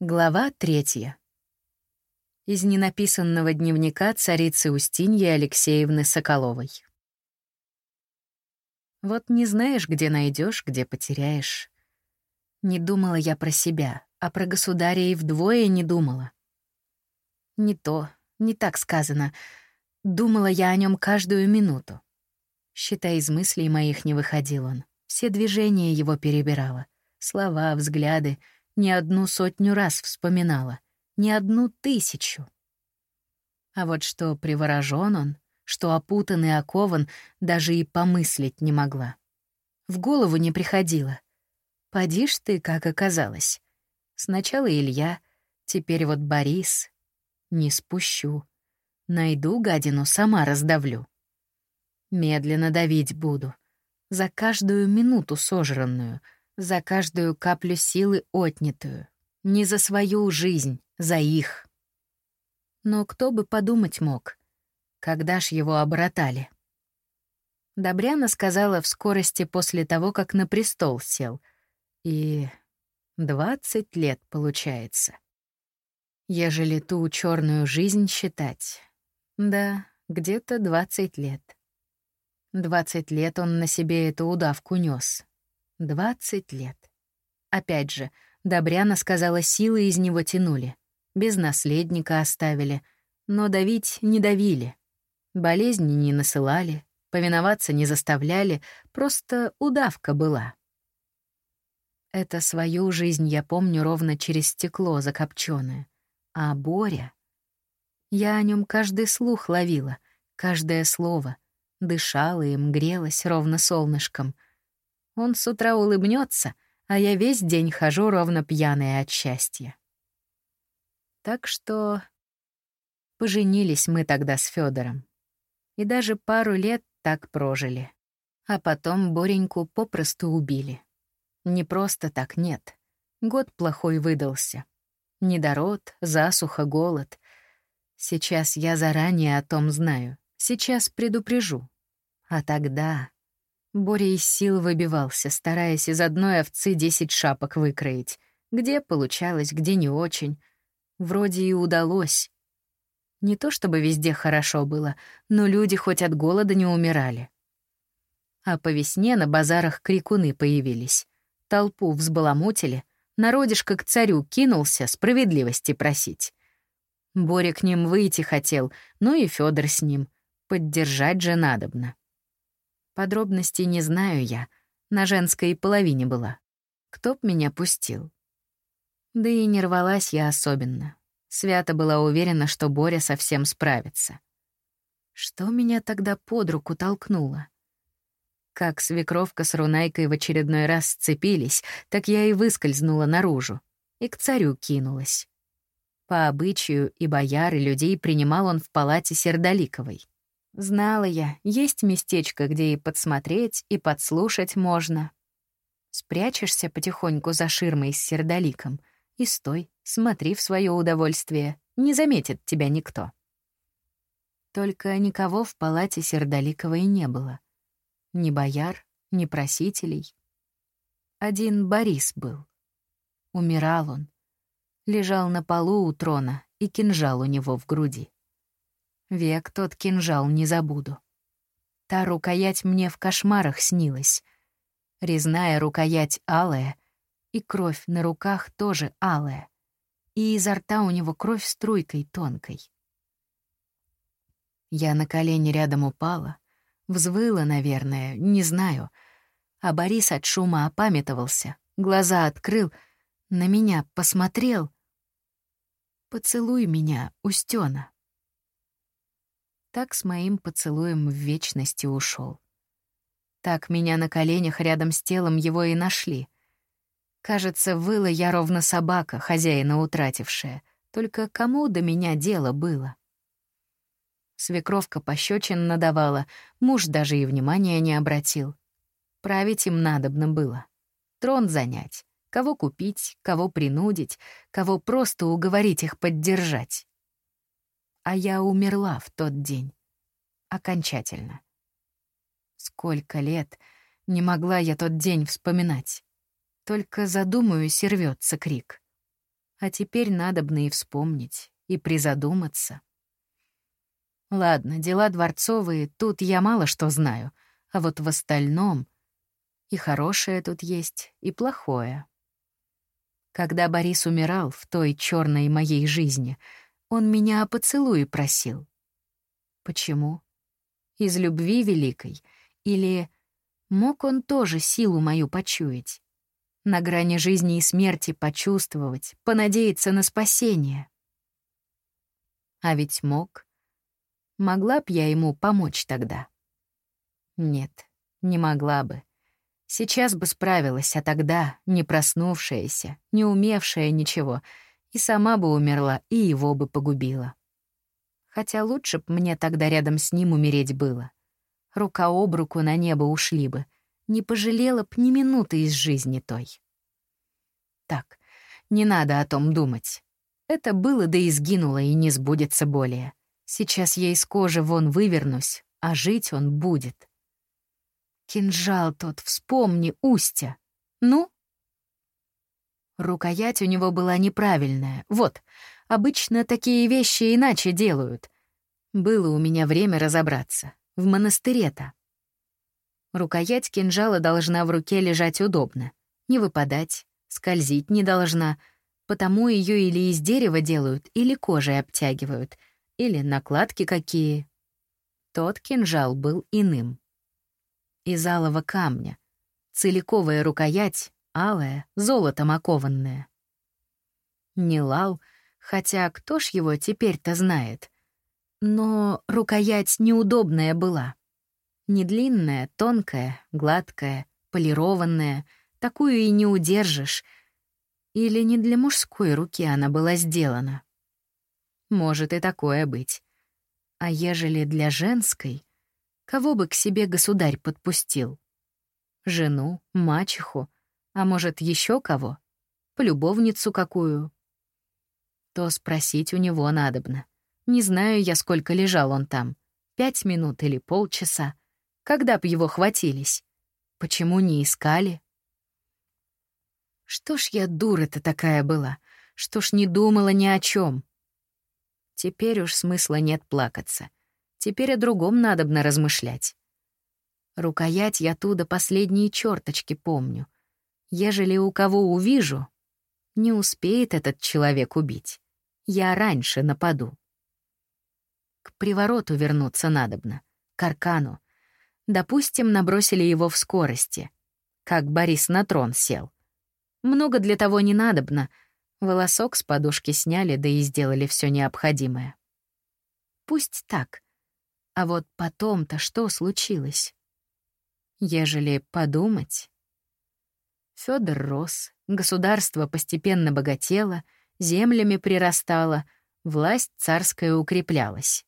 Глава третья. Из ненаписанного дневника царицы Устиньи Алексеевны Соколовой. Вот не знаешь, где найдешь, где потеряешь. Не думала я про себя, а про государя и вдвое не думала. Не то, не так сказано. Думала я о нем каждую минуту. Считай, из мыслей моих не выходил он. Все движения его перебирала. Слова, взгляды — не одну сотню раз вспоминала, не одну тысячу. А вот что приворожен он, что опутан и окован, даже и помыслить не могла. В голову не приходило. Поди ты, как оказалось. Сначала Илья, теперь вот Борис. Не спущу. Найду гадину, сама раздавлю. Медленно давить буду. За каждую минуту сожранную — за каждую каплю силы отнятую. Не за свою жизнь, за их. Но кто бы подумать мог, когда ж его обратали? Добряна сказала в скорости после того, как на престол сел. И двадцать лет получается. Ежели ту черную жизнь считать. Да, где-то двадцать лет. Двадцать лет он на себе эту удавку нес. Двадцать лет. Опять же, Добряна сказала, силы из него тянули. Без наследника оставили. Но давить не давили. Болезни не насылали, повиноваться не заставляли, просто удавка была. Это свою жизнь я помню ровно через стекло закопченное. А Боря... Я о нем каждый слух ловила, каждое слово. Дышала им, грелась ровно солнышком — он с утра улыбнется, а я весь день хожу ровно пьяная от счастья. Так что поженились мы тогда с Федором. И даже пару лет так прожили. А потом Бореньку попросту убили. Не просто так, нет. Год плохой выдался. Недород, засуха, голод. Сейчас я заранее о том знаю. Сейчас предупрежу. А тогда... Боря из сил выбивался, стараясь из одной овцы десять шапок выкроить. Где получалось, где не очень. Вроде и удалось. Не то чтобы везде хорошо было, но люди хоть от голода не умирали. А по весне на базарах крикуны появились. Толпу взбаламутили, народишко к царю кинулся справедливости просить. Боря к ним выйти хотел, ну и Федор с ним. Поддержать же надобно. Подробностей не знаю я. На женской половине была. Кто б меня пустил? Да и не рвалась я особенно. Свято была уверена, что Боря совсем справится. Что меня тогда под руку толкнуло? Как свекровка с Рунайкой в очередной раз сцепились, так я и выскользнула наружу. И к царю кинулась. По обычаю и бояр, и людей принимал он в палате Сердоликовой. Знала я, есть местечко, где и подсмотреть, и подслушать можно. Спрячешься потихоньку за ширмой с сердоликом и стой, смотри в свое удовольствие, не заметит тебя никто. Только никого в палате Сердоликовой не было. Ни бояр, ни просителей. Один Борис был. Умирал он. Лежал на полу у трона, и кинжал у него в груди. Век тот кинжал не забуду. Та рукоять мне в кошмарах снилась. Резная рукоять алая, и кровь на руках тоже алая. И изо рта у него кровь струйкой тонкой. Я на колени рядом упала, взвыла, наверное, не знаю. А Борис от шума опамятовался, глаза открыл, на меня посмотрел. «Поцелуй меня, Устёна» так с моим поцелуем в вечности ушел. Так меня на коленях рядом с телом его и нашли. Кажется, выла я ровно собака, хозяина утратившая. Только кому до меня дело было? Свекровка пощечин надавала, муж даже и внимания не обратил. Править им надобно было. Трон занять, кого купить, кого принудить, кого просто уговорить их поддержать а я умерла в тот день. Окончательно. Сколько лет не могла я тот день вспоминать. Только задумаюсь и рвётся крик. А теперь надобно и вспомнить, и призадуматься. Ладно, дела дворцовые, тут я мало что знаю, а вот в остальном и хорошее тут есть, и плохое. Когда Борис умирал в той черной моей жизни, он меня о поцелуе просил. Почему? Из любви великой? Или мог он тоже силу мою почуять? На грани жизни и смерти почувствовать, понадеяться на спасение? А ведь мог. Могла б я ему помочь тогда? Нет, не могла бы. Сейчас бы справилась, а тогда, не проснувшаяся, не умевшая ничего, и сама бы умерла, и его бы погубила. Хотя лучше б мне тогда рядом с ним умереть было. Рука об руку на небо ушли бы, не пожалела б ни минуты из жизни той. Так, не надо о том думать. Это было да и сгинуло, и не сбудется более. Сейчас я из кожи вон вывернусь, а жить он будет. Кинжал тот, вспомни, Устя. Ну? Рукоять у него была неправильная. Вот, обычно такие вещи иначе делают. Было у меня время разобраться. В монастыре-то. Рукоять кинжала должна в руке лежать удобно. Не выпадать, скользить не должна. Потому ее или из дерева делают, или кожей обтягивают — или накладки какие. Тот кинжал был иным. Из алого камня. Целиковая рукоять, алая, золотом окованная. Не лал, хотя кто ж его теперь-то знает. Но рукоять неудобная была. Не длинная, тонкая, гладкая, полированная, такую и не удержишь. Или не для мужской руки она была сделана. Может и такое быть. А ежели для женской, кого бы к себе государь подпустил? Жену, мачеху, а может еще кого? Полюбовницу какую? То спросить у него надобно. Не знаю я, сколько лежал он там. Пять минут или полчаса. Когда б его хватились? Почему не искали? Что ж я дура-то такая была? Что ж не думала ни о чем? Теперь уж смысла нет плакаться. Теперь о другом надобно размышлять. Рукоять я туда последние черточки помню. Ежели у кого увижу, не успеет этот человек убить. Я раньше нападу. К привороту вернуться надобно, к аркану. Допустим, набросили его в скорости, как Борис на трон сел. Много для того не надобно — Волосок с подушки сняли, да и сделали все необходимое. Пусть так. А вот потом-то что случилось? Ежели подумать... Федор рос, государство постепенно богатело, землями прирастало, власть царская укреплялась.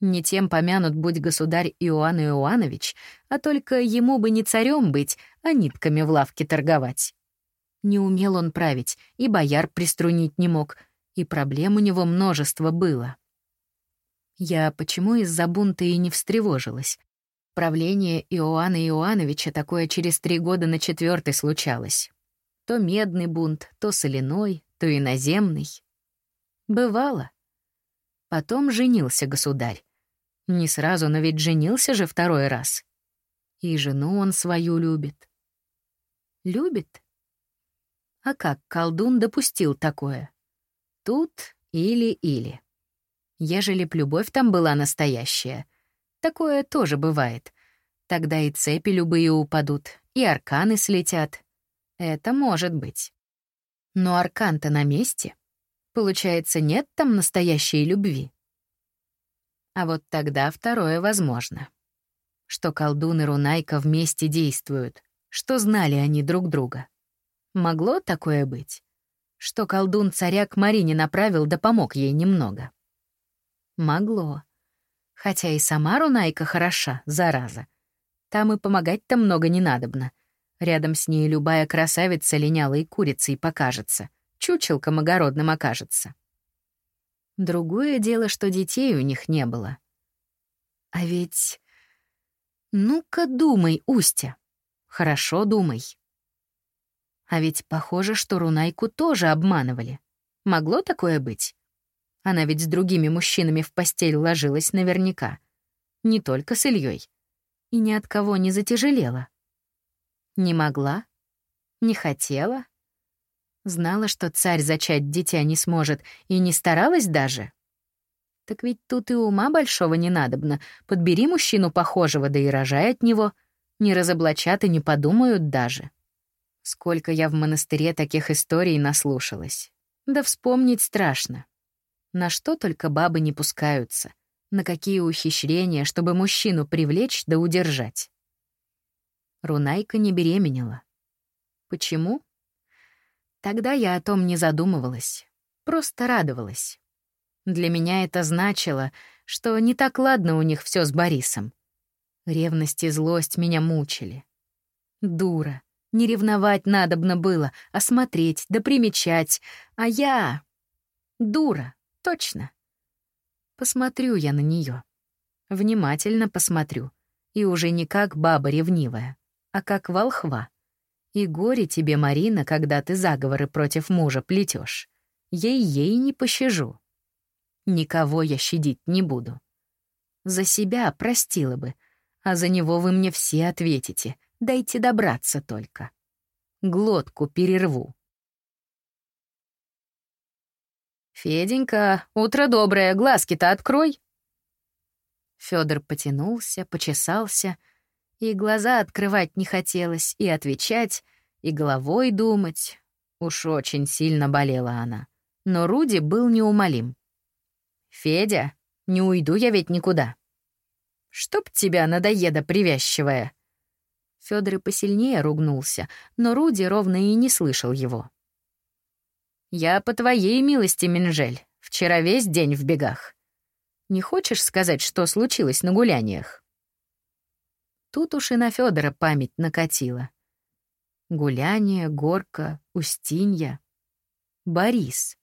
Не тем помянут будь государь Иоанн Иоанович, а только ему бы не царем быть, а нитками в лавке торговать. Не умел он править, и бояр приструнить не мог, и проблем у него множество было. Я почему из-за бунта и не встревожилась? Правление Иоанна Иоановича такое через три года на четвертый случалось. То медный бунт, то соляной, то иноземный. Бывало. Потом женился государь. Не сразу, но ведь женился же второй раз. И жену он свою любит. Любит? А как колдун допустил такое? Тут или-или. Ежели б любовь там была настоящая, такое тоже бывает. Тогда и цепи любые упадут, и арканы слетят. Это может быть. Но аркан-то на месте. Получается, нет там настоящей любви. А вот тогда второе возможно. Что колдун и Рунайка вместе действуют, что знали они друг друга. Могло такое быть? Что колдун царя к Марине направил да помог ей немного? Могло. Хотя и сама Рунайка хороша, зараза. Там и помогать-то много не надобно. Рядом с ней любая красавица линялой курицей покажется, чучелком огородным окажется. Другое дело, что детей у них не было. А ведь... Ну-ка думай, Устя. Хорошо думай. А ведь похоже, что Рунайку тоже обманывали. Могло такое быть? Она ведь с другими мужчинами в постель ложилась наверняка. Не только с Ильей. И ни от кого не затяжелела. Не могла? Не хотела? Знала, что царь зачать дитя не сможет, и не старалась даже? Так ведь тут и ума большого не надобно. Подбери мужчину похожего, да и рожай от него. Не разоблачат и не подумают даже. Сколько я в монастыре таких историй наслушалась. Да вспомнить страшно. На что только бабы не пускаются. На какие ухищрения, чтобы мужчину привлечь да удержать. Рунайка не беременела. Почему? Тогда я о том не задумывалась, просто радовалась. Для меня это значило, что не так ладно у них все с Борисом. Ревность и злость меня мучили. Дура. Не ревновать надобно было, а смотреть да примечать. А я... Дура, точно. Посмотрю я на нее. Внимательно посмотрю. И уже не как баба ревнивая, а как волхва. И горе тебе, Марина, когда ты заговоры против мужа плетешь. Ей-ей не пощажу. Никого я щадить не буду. За себя простила бы, а за него вы мне все ответите. Дайте добраться только. Глотку перерву. «Феденька, утро доброе, глазки-то открой!» Федор потянулся, почесался — и глаза открывать не хотелось, и отвечать, и головой думать. Уж очень сильно болела она. Но Руди был неумолим. «Федя, не уйду я ведь никуда». «Чтоб тебя, надоеда привязчивая!» Фёдор и посильнее ругнулся, но Руди ровно и не слышал его. «Я по твоей милости, Минжель. Вчера весь день в бегах. Не хочешь сказать, что случилось на гуляниях?» Тут уж и на Федора память накатила. Гуляние, горка, Устинья. Борис.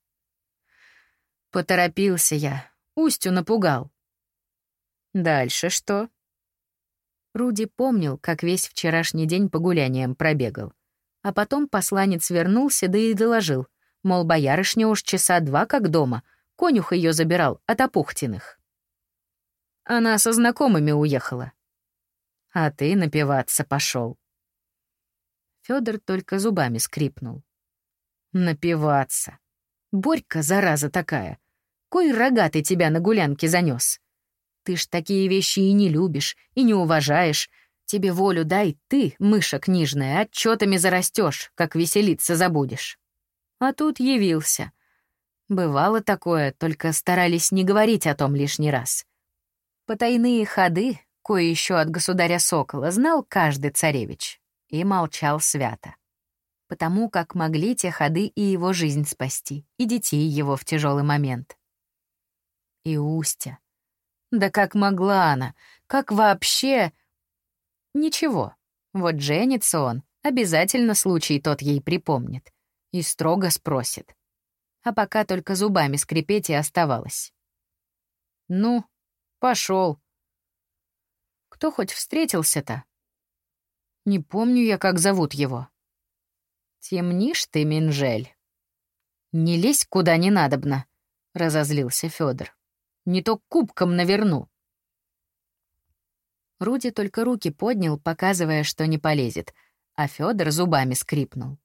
Поторопился я, Устю напугал. Дальше что? Руди помнил, как весь вчерашний день по гуляниям пробегал. А потом посланец вернулся, да и доложил, мол, боярышня уж часа два как дома, конюх ее забирал от Апухтиных. Она со знакомыми уехала а ты напиваться пошел. Федор только зубами скрипнул. Напиваться. Борька, зараза такая. Кой рогатый тебя на гулянке занес? Ты ж такие вещи и не любишь, и не уважаешь. Тебе волю дай, ты, мыша книжная, отчетами зарастешь, как веселиться забудешь. А тут явился. Бывало такое, только старались не говорить о том лишний раз. Потайные ходы кое еще от государя Сокола знал каждый царевич, и молчал свято. Потому как могли те ходы и его жизнь спасти, и детей его в тяжелый момент. И Устя. Да как могла она? Как вообще? Ничего. Вот женится он, обязательно случай тот ей припомнит. И строго спросит. А пока только зубами скрипеть и оставалось. «Ну, пошел, кто хоть встретился-то? Не помню я, как зовут его. Темнишь ты, Минжель. Не лезь куда не надобно, разозлился Федор. Не то кубком наверну. Руди только руки поднял, показывая, что не полезет, а Федор зубами скрипнул.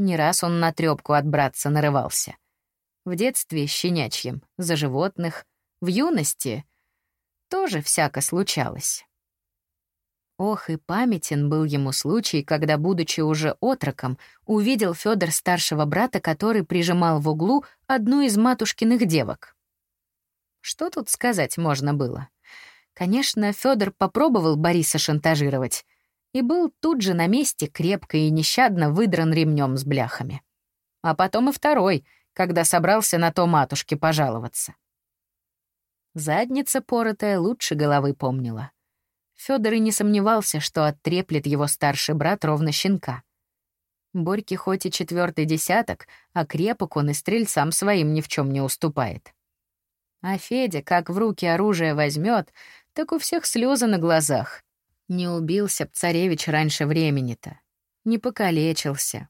Не раз он на трёпку от братца нарывался. В детстве щенячьем, за животных, в юности тоже всяко случалось. Ох, и памятен был ему случай, когда, будучи уже отроком, увидел Федор старшего брата, который прижимал в углу одну из матушкиных девок. Что тут сказать можно было? Конечно, Федор попробовал Бориса шантажировать и был тут же на месте крепко и нещадно выдран ремнем с бляхами. А потом и второй, когда собрался на то матушке пожаловаться. Задница поротая лучше головы помнила. Федор и не сомневался, что оттреплет его старший брат ровно щенка. Борьке хоть и четвертый десяток, а крепок он и стрельцам своим ни в чем не уступает. А Федя, как в руки оружие возьмет, так у всех слезы на глазах. Не убился б царевич раньше времени-то. Не покалечился.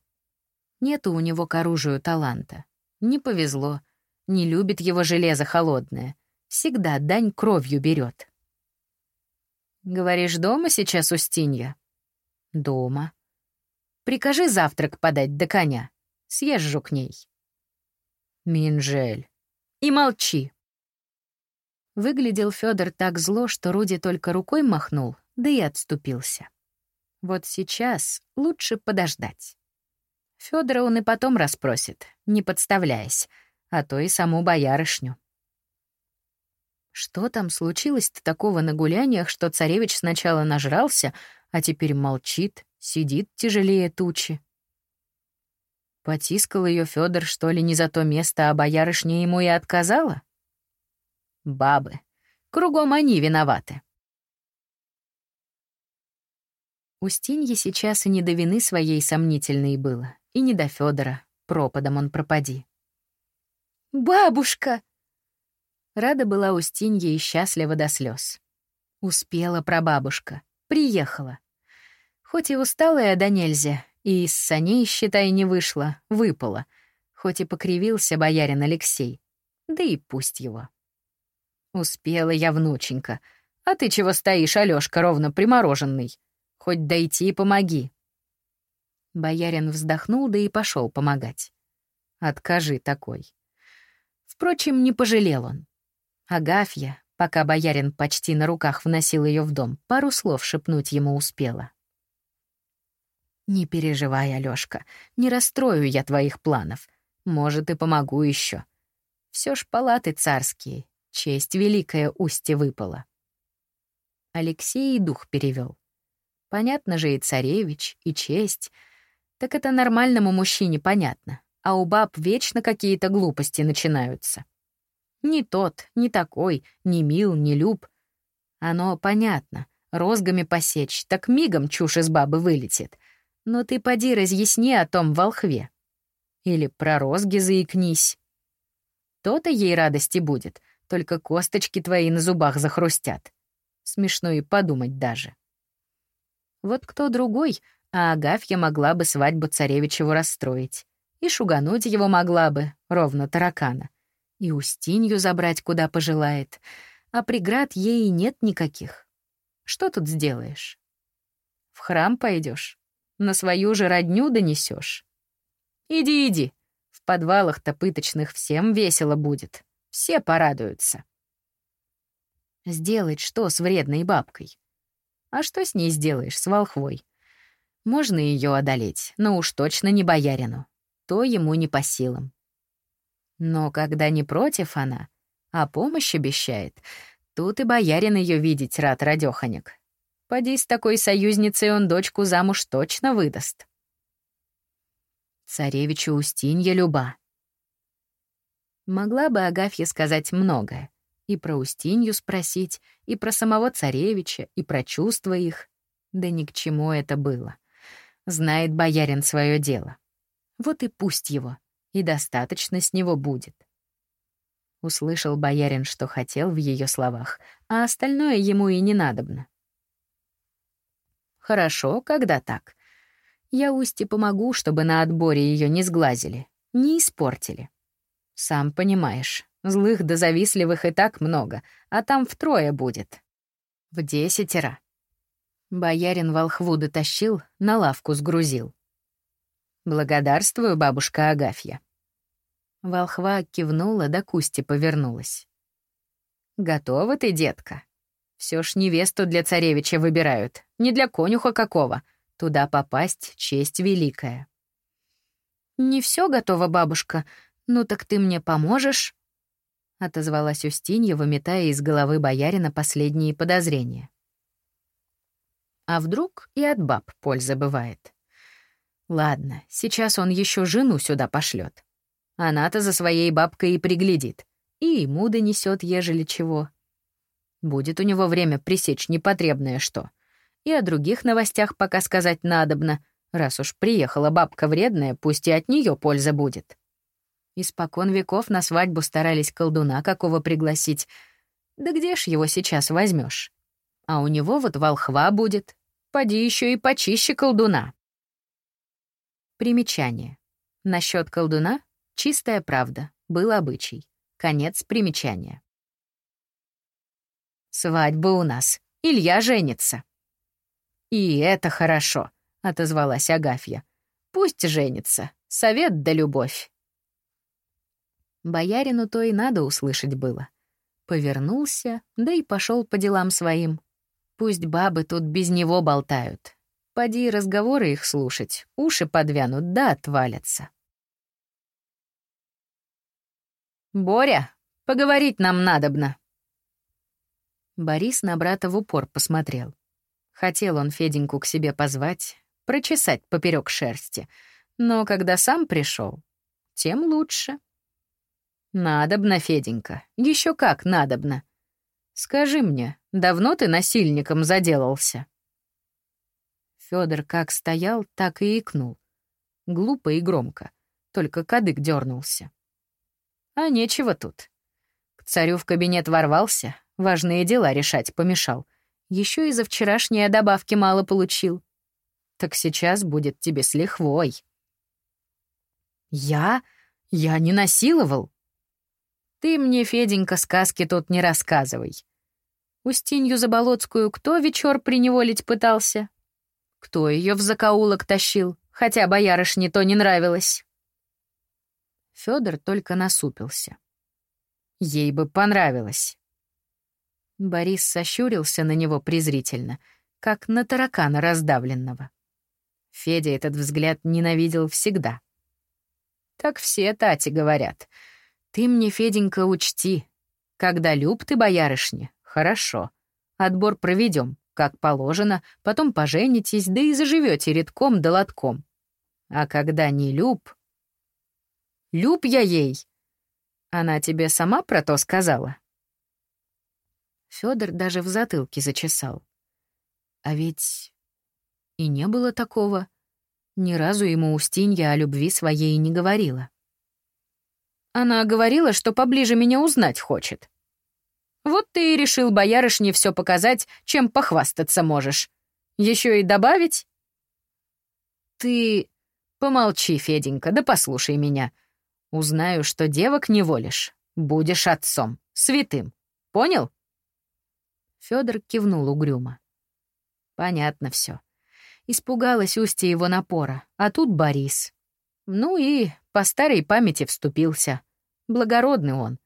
Нету у него к оружию таланта. Не повезло. Не любит его железо холодное. Всегда дань кровью берет. «Говоришь, дома сейчас Устинья?» «Дома». «Прикажи завтрак подать до коня. Съезжу к ней». «Минжель». «И молчи». Выглядел Федор так зло, что Руди только рукой махнул, да и отступился. Вот сейчас лучше подождать. Федора он и потом расспросит, не подставляясь, а то и саму боярышню. Что там случилось-то такого на гуляниях, что царевич сначала нажрался, а теперь молчит, сидит тяжелее тучи? Потискал ее Федор, что ли, не за то место, а боярышня ему и отказала? Бабы. Кругом они виноваты. Устинье сейчас и не до вины своей сомнительной было, и не до Федора, пропадом он пропади. «Бабушка!» Рада была Устинья и счастлива до слез. Успела прабабушка, приехала. Хоть и усталая да нельзя, и из саней, считай, не вышла, выпала, хоть и покривился боярин Алексей. Да и пусть его. Успела я, внученька. А ты чего стоишь, Алёшка, ровно примороженный? Хоть дойти и помоги. Боярин вздохнул, да и пошел помогать. Откажи такой. Впрочем, не пожалел он. Агафья, пока боярин почти на руках вносил ее в дом, пару слов шепнуть ему успела. «Не переживай, Алёшка, не расстрою я твоих планов. Может, и помогу еще. Все ж палаты царские, честь великая устье выпала». Алексей дух перевел. Понятно же и царевич, и честь. Так это нормальному мужчине понятно, а у баб вечно какие-то глупости начинаются. Не тот, не такой, не мил, не люб. Оно понятно. Розгами посечь, так мигом чушь из бабы вылетит. Но ты поди разъясни о том волхве. Или про розги заикнись. То-то ей радости будет, только косточки твои на зубах захрустят. Смешно и подумать даже. Вот кто другой, а Агафья могла бы свадьбу царевичеву расстроить. И шугануть его могла бы, ровно таракана и Устинью забрать куда пожелает, а преград ей нет никаких. Что тут сделаешь? В храм пойдешь, на свою же родню донесешь. Иди, иди, в подвалах-то пыточных всем весело будет, все порадуются. Сделать что с вредной бабкой? А что с ней сделаешь, с волхвой? Можно ее одолеть, но уж точно не боярину. То ему не по силам. Но когда не против она, а помощь обещает, тут и боярин ее видеть рад, радёханик. Поди с такой союзницей он дочку замуж точно выдаст. Царевичу Устинья люба. Могла бы Агафья сказать многое. И про Устинью спросить, и про самого царевича, и про чувства их. Да ни к чему это было. Знает боярин свое дело. Вот и пусть его и достаточно с него будет. Услышал боярин, что хотел в ее словах, а остальное ему и не надобно. Хорошо, когда так. Я Усте помогу, чтобы на отборе ее не сглазили, не испортили. Сам понимаешь, злых да завистливых и так много, а там втрое будет. В десятеро. Боярин волхву дотащил, на лавку сгрузил. «Благодарствую, бабушка Агафья». Волхва кивнула, да Кусти повернулась. «Готова ты, детка? Все ж невесту для царевича выбирают, не для конюха какого. Туда попасть — честь великая». «Не все готово, бабушка. Ну так ты мне поможешь?» — отозвалась Устинья, выметая из головы боярина последние подозрения. А вдруг и от баб польза бывает? Ладно, сейчас он еще жену сюда пошлет. Она-то за своей бабкой и приглядит. И ему донесет, ежели чего. Будет у него время пресечь непотребное что. И о других новостях пока сказать надобно. Раз уж приехала бабка вредная, пусть и от нее польза будет. Испокон веков на свадьбу старались колдуна какого пригласить. Да где ж его сейчас возьмешь? А у него вот волхва будет. Поди еще и почище колдуна. Примечание. Насчет колдуна — Чистая правда, был обычай. Конец примечания. «Свадьба у нас. Илья женится». «И это хорошо», — отозвалась Агафья. «Пусть женится. Совет да любовь». Боярину то и надо услышать было. Повернулся, да и пошел по делам своим. Пусть бабы тут без него болтают. Поди разговоры их слушать, уши подвянут да отвалятся. «Боря, поговорить нам надобно». Борис на брата в упор посмотрел. Хотел он Феденьку к себе позвать, прочесать поперек шерсти, но когда сам пришел, тем лучше. «Надобно, Феденька, еще как надобно. Скажи мне, давно ты насильником заделался?» Федор как стоял, так и икнул. Глупо и громко, только кадык дернулся. А нечего тут. К царю в кабинет ворвался, важные дела решать помешал. Еще и за вчерашние добавки мало получил. Так сейчас будет тебе с лихвой. Я? Я не насиловал. Ты мне, Феденька, сказки тут не рассказывай. Устинью Заболоцкую кто вечер приневолить пытался? Кто ее в закоулок тащил, хотя боярышне то не нравилось? Федор только насупился. Ей бы понравилось. Борис сощурился на него презрительно, как на таракана раздавленного. Федя этот взгляд ненавидел всегда. Так все тати говорят — ты мне, Феденька, учти. Когда люб ты, боярышня, хорошо. Отбор проведем, как положено, потом поженитесь, да и заживете редком да лотком. А когда не люб... Люб я ей. Она тебе сама про то сказала? Федор даже в затылке зачесал. А ведь и не было такого. Ни разу ему Устинья о любви своей не говорила. Она говорила, что поближе меня узнать хочет. Вот ты и решил боярышне все показать, чем похвастаться можешь. Еще и добавить? Ты... Помолчи, Феденька, да послушай меня. Узнаю, что девок не волишь. Будешь отцом, святым. Понял? Федор кивнул угрюмо. Понятно все. Испугалась Устья его напора, а тут Борис. Ну и по старой памяти вступился. Благородный он.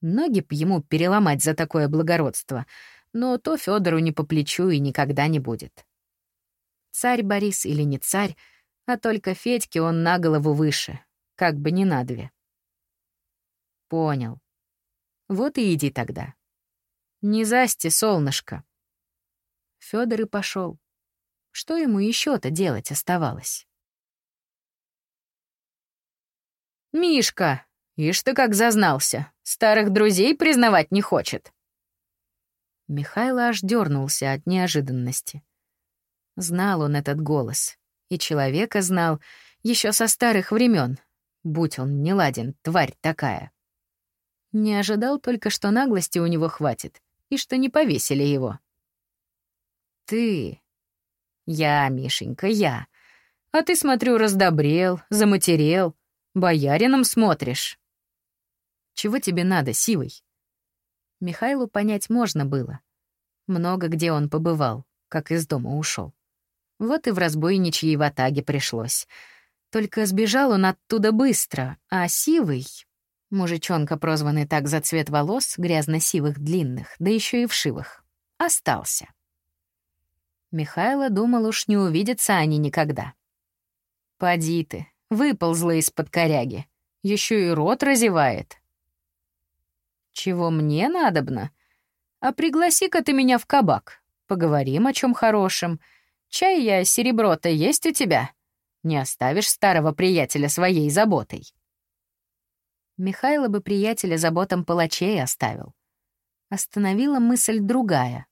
Ноги б ему переломать за такое благородство, но то Федору не по плечу и никогда не будет. Царь Борис или не царь, а только Федьке он на голову выше, как бы не на две. Понял. Вот и иди тогда. Не засти, солнышко. Федор и пошел. Что ему еще то делать оставалось? «Мишка! Ишь ты как зазнался! Старых друзей признавать не хочет!» Михайло аж дернулся от неожиданности. Знал он этот голос. И человека знал еще со старых времен. Будь он не ладен, тварь такая. Не ожидал только, что наглости у него хватит, и что не повесили его. «Ты...» «Я, Мишенька, я. А ты, смотрю, раздобрел, заматерел, Боярином смотришь. Чего тебе надо, сивый? Михайлу понять можно было. Много где он побывал, как из дома ушел. Вот и в разбойничьей ватаге пришлось. Только сбежал он оттуда быстро, а сивый... Мужичонка, прозванный так за цвет волос, грязно-сивых длинных, да еще и вшивых, остался. Михайло думал, уж не увидятся они никогда. «Поди ты, Выползла из-под коряги. Еще и рот разевает. Чего мне надобно? А пригласи-ка ты меня в кабак. Поговорим о чем хорошем. Чай я, серебро-то есть у тебя? Не оставишь старого приятеля своей заботой. Михайло бы приятеля заботам палачей оставил. Остановила мысль другая,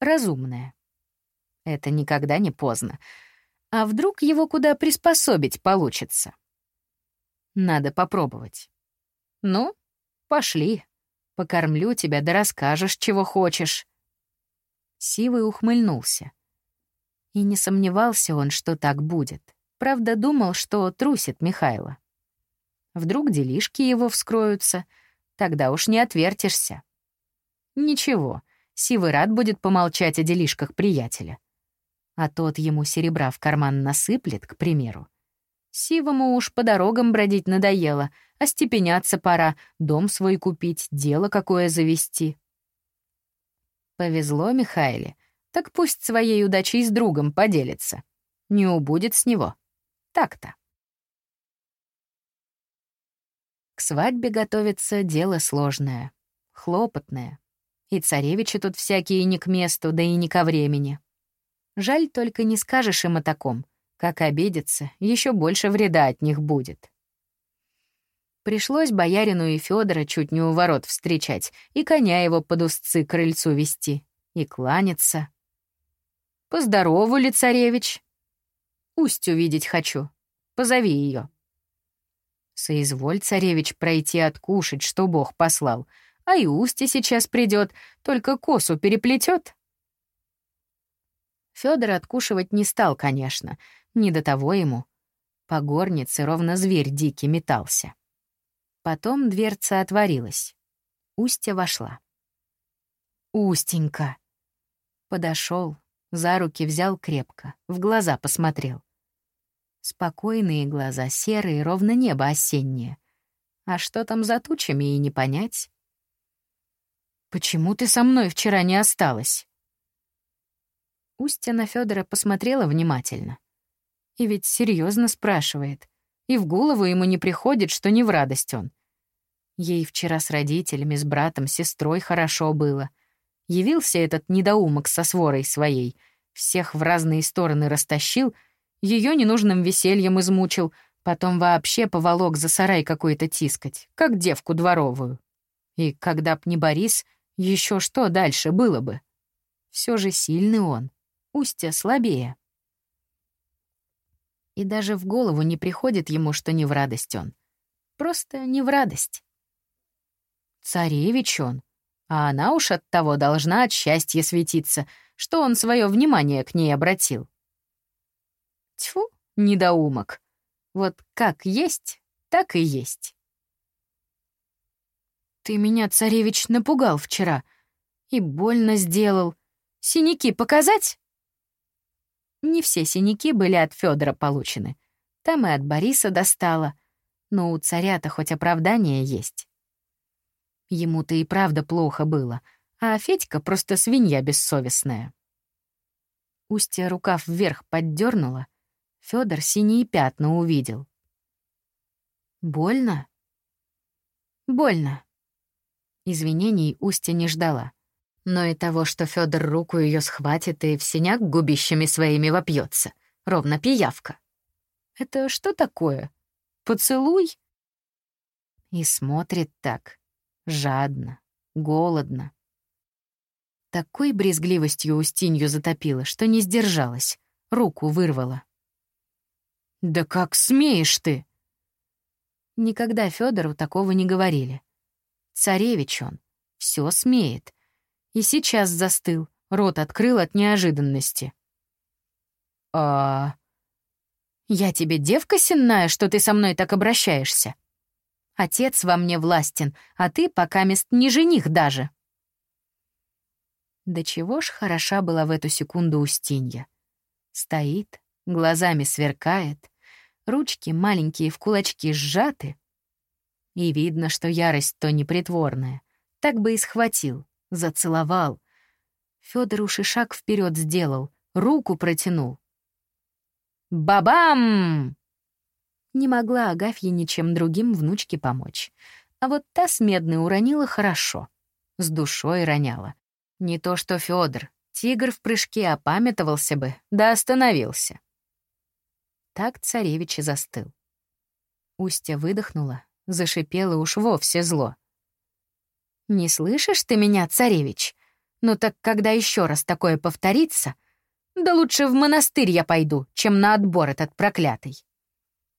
разумная. Это никогда не поздно. А вдруг его куда приспособить получится? Надо попробовать. Ну, пошли. Покормлю тебя, да расскажешь, чего хочешь. Сивый ухмыльнулся. И не сомневался он, что так будет. Правда, думал, что трусит Михайло. Вдруг делишки его вскроются, тогда уж не отвертишься. Ничего, Сивый рад будет помолчать о делишках приятеля. А тот ему серебра в карман насыплет, к примеру. Сивому уж по дорогам бродить надоело, остепеняться пора, дом свой купить, дело какое завести. Повезло Михаиле, так пусть своей удачей с другом поделится. Не убудет с него. Так-то. К свадьбе готовится дело сложное, хлопотное. И царевичи тут всякие не к месту, да и не ко времени. Жаль, только не скажешь им о таком. Как обидеться, еще больше вреда от них будет. Пришлось боярину и Федора чуть не у ворот встречать, и коня его под узцы крыльцу вести, и кланяться. «Поздорову царевич?» «Усть увидеть хочу. Позови ее. Соизволь, царевич, пройти откушать, что Бог послал, а и Устья сейчас придет, только косу переплетет. Федор откушивать не стал, конечно, не до того ему. По горнице ровно зверь дикий метался. Потом дверца отворилась. Устья вошла. «Устенька!» Подошел, за руки взял крепко, в глаза посмотрел. Спокойные глаза, серые, ровно небо осеннее. А что там за тучами и не понять. «Почему ты со мной вчера не осталась?» Устья на Федора посмотрела внимательно. И ведь серьезно спрашивает. И в голову ему не приходит, что не в радость он. Ей вчера с родителями, с братом, сестрой хорошо было. Явился этот недоумок со сворой своей, всех в разные стороны растащил — ее ненужным весельем измучил, потом вообще поволок за сарай какой-то тискать, как девку дворовую. И когда б не Борис, еще что дальше было бы? Все же сильный он, Устья слабее. И даже в голову не приходит ему, что не в радость он. Просто не в радость. Царевич он, а она уж от того должна от счастья светиться, что он свое внимание к ней обратил. Тьфу, недоумок. Вот как есть, так и есть. Ты меня, царевич, напугал вчера. И больно сделал. Синяки показать? Не все синяки были от Федора получены. Там и от Бориса достало. Но у царя-то хоть оправдание есть. Ему-то и правда плохо было, а Федька просто свинья бессовестная. Устья рукав вверх поддернула, Федор синие пятна увидел. «Больно?» «Больно». Извинений Устя не ждала. Но и того, что Федор руку ее схватит и в синяк губищами своими вопьется, ровно пиявка. Это что такое? Поцелуй? И смотрит так, жадно, голодно. Такой брезгливостью Устинью затопила, что не сдержалась, руку вырвала. «Да как смеешь ты?» Никогда Федору такого не говорили. Царевич он, все смеет. И сейчас застыл, рот открыл от неожиданности. «А...» «Я тебе девка сенная, что ты со мной так обращаешься? Отец во мне властен, а ты пока мест не жених даже». Да чего ж хороша была в эту секунду Устинья. Стоит, глазами сверкает, ручки маленькие в кулачки сжаты. И видно, что ярость то непритворная. Так бы и схватил, зацеловал. Фёдор уж и шаг вперед сделал, руку протянул. «Бабам!» Не могла Агафья ничем другим внучке помочь. А вот та с медной уронила хорошо. С душой роняла. Не то что Фёдор. Тигр в прыжке опамятовался бы, да остановился. Так царевич и застыл. Устья выдохнула, зашипела уж вовсе зло. «Не слышишь ты меня, царевич? Ну так когда еще раз такое повторится, да лучше в монастырь я пойду, чем на отбор этот проклятый.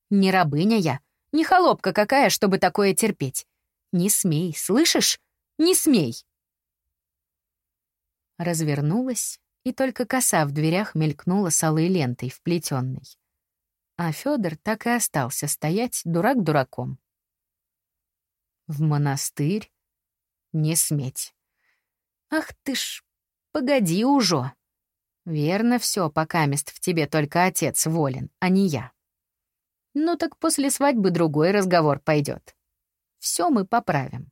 Не рабыня я, не холопка какая, чтобы такое терпеть. Не смей, слышишь? Не смей!» Развернулась, и только коса в дверях мелькнула с алой лентой, вплетенной. А Федор так и остался стоять дурак дураком. В монастырь? Не сметь. Ах ты ж, погоди уже. Верно все, пока мест в тебе только отец волен, а не я. Ну так после свадьбы другой разговор пойдет. Все мы поправим.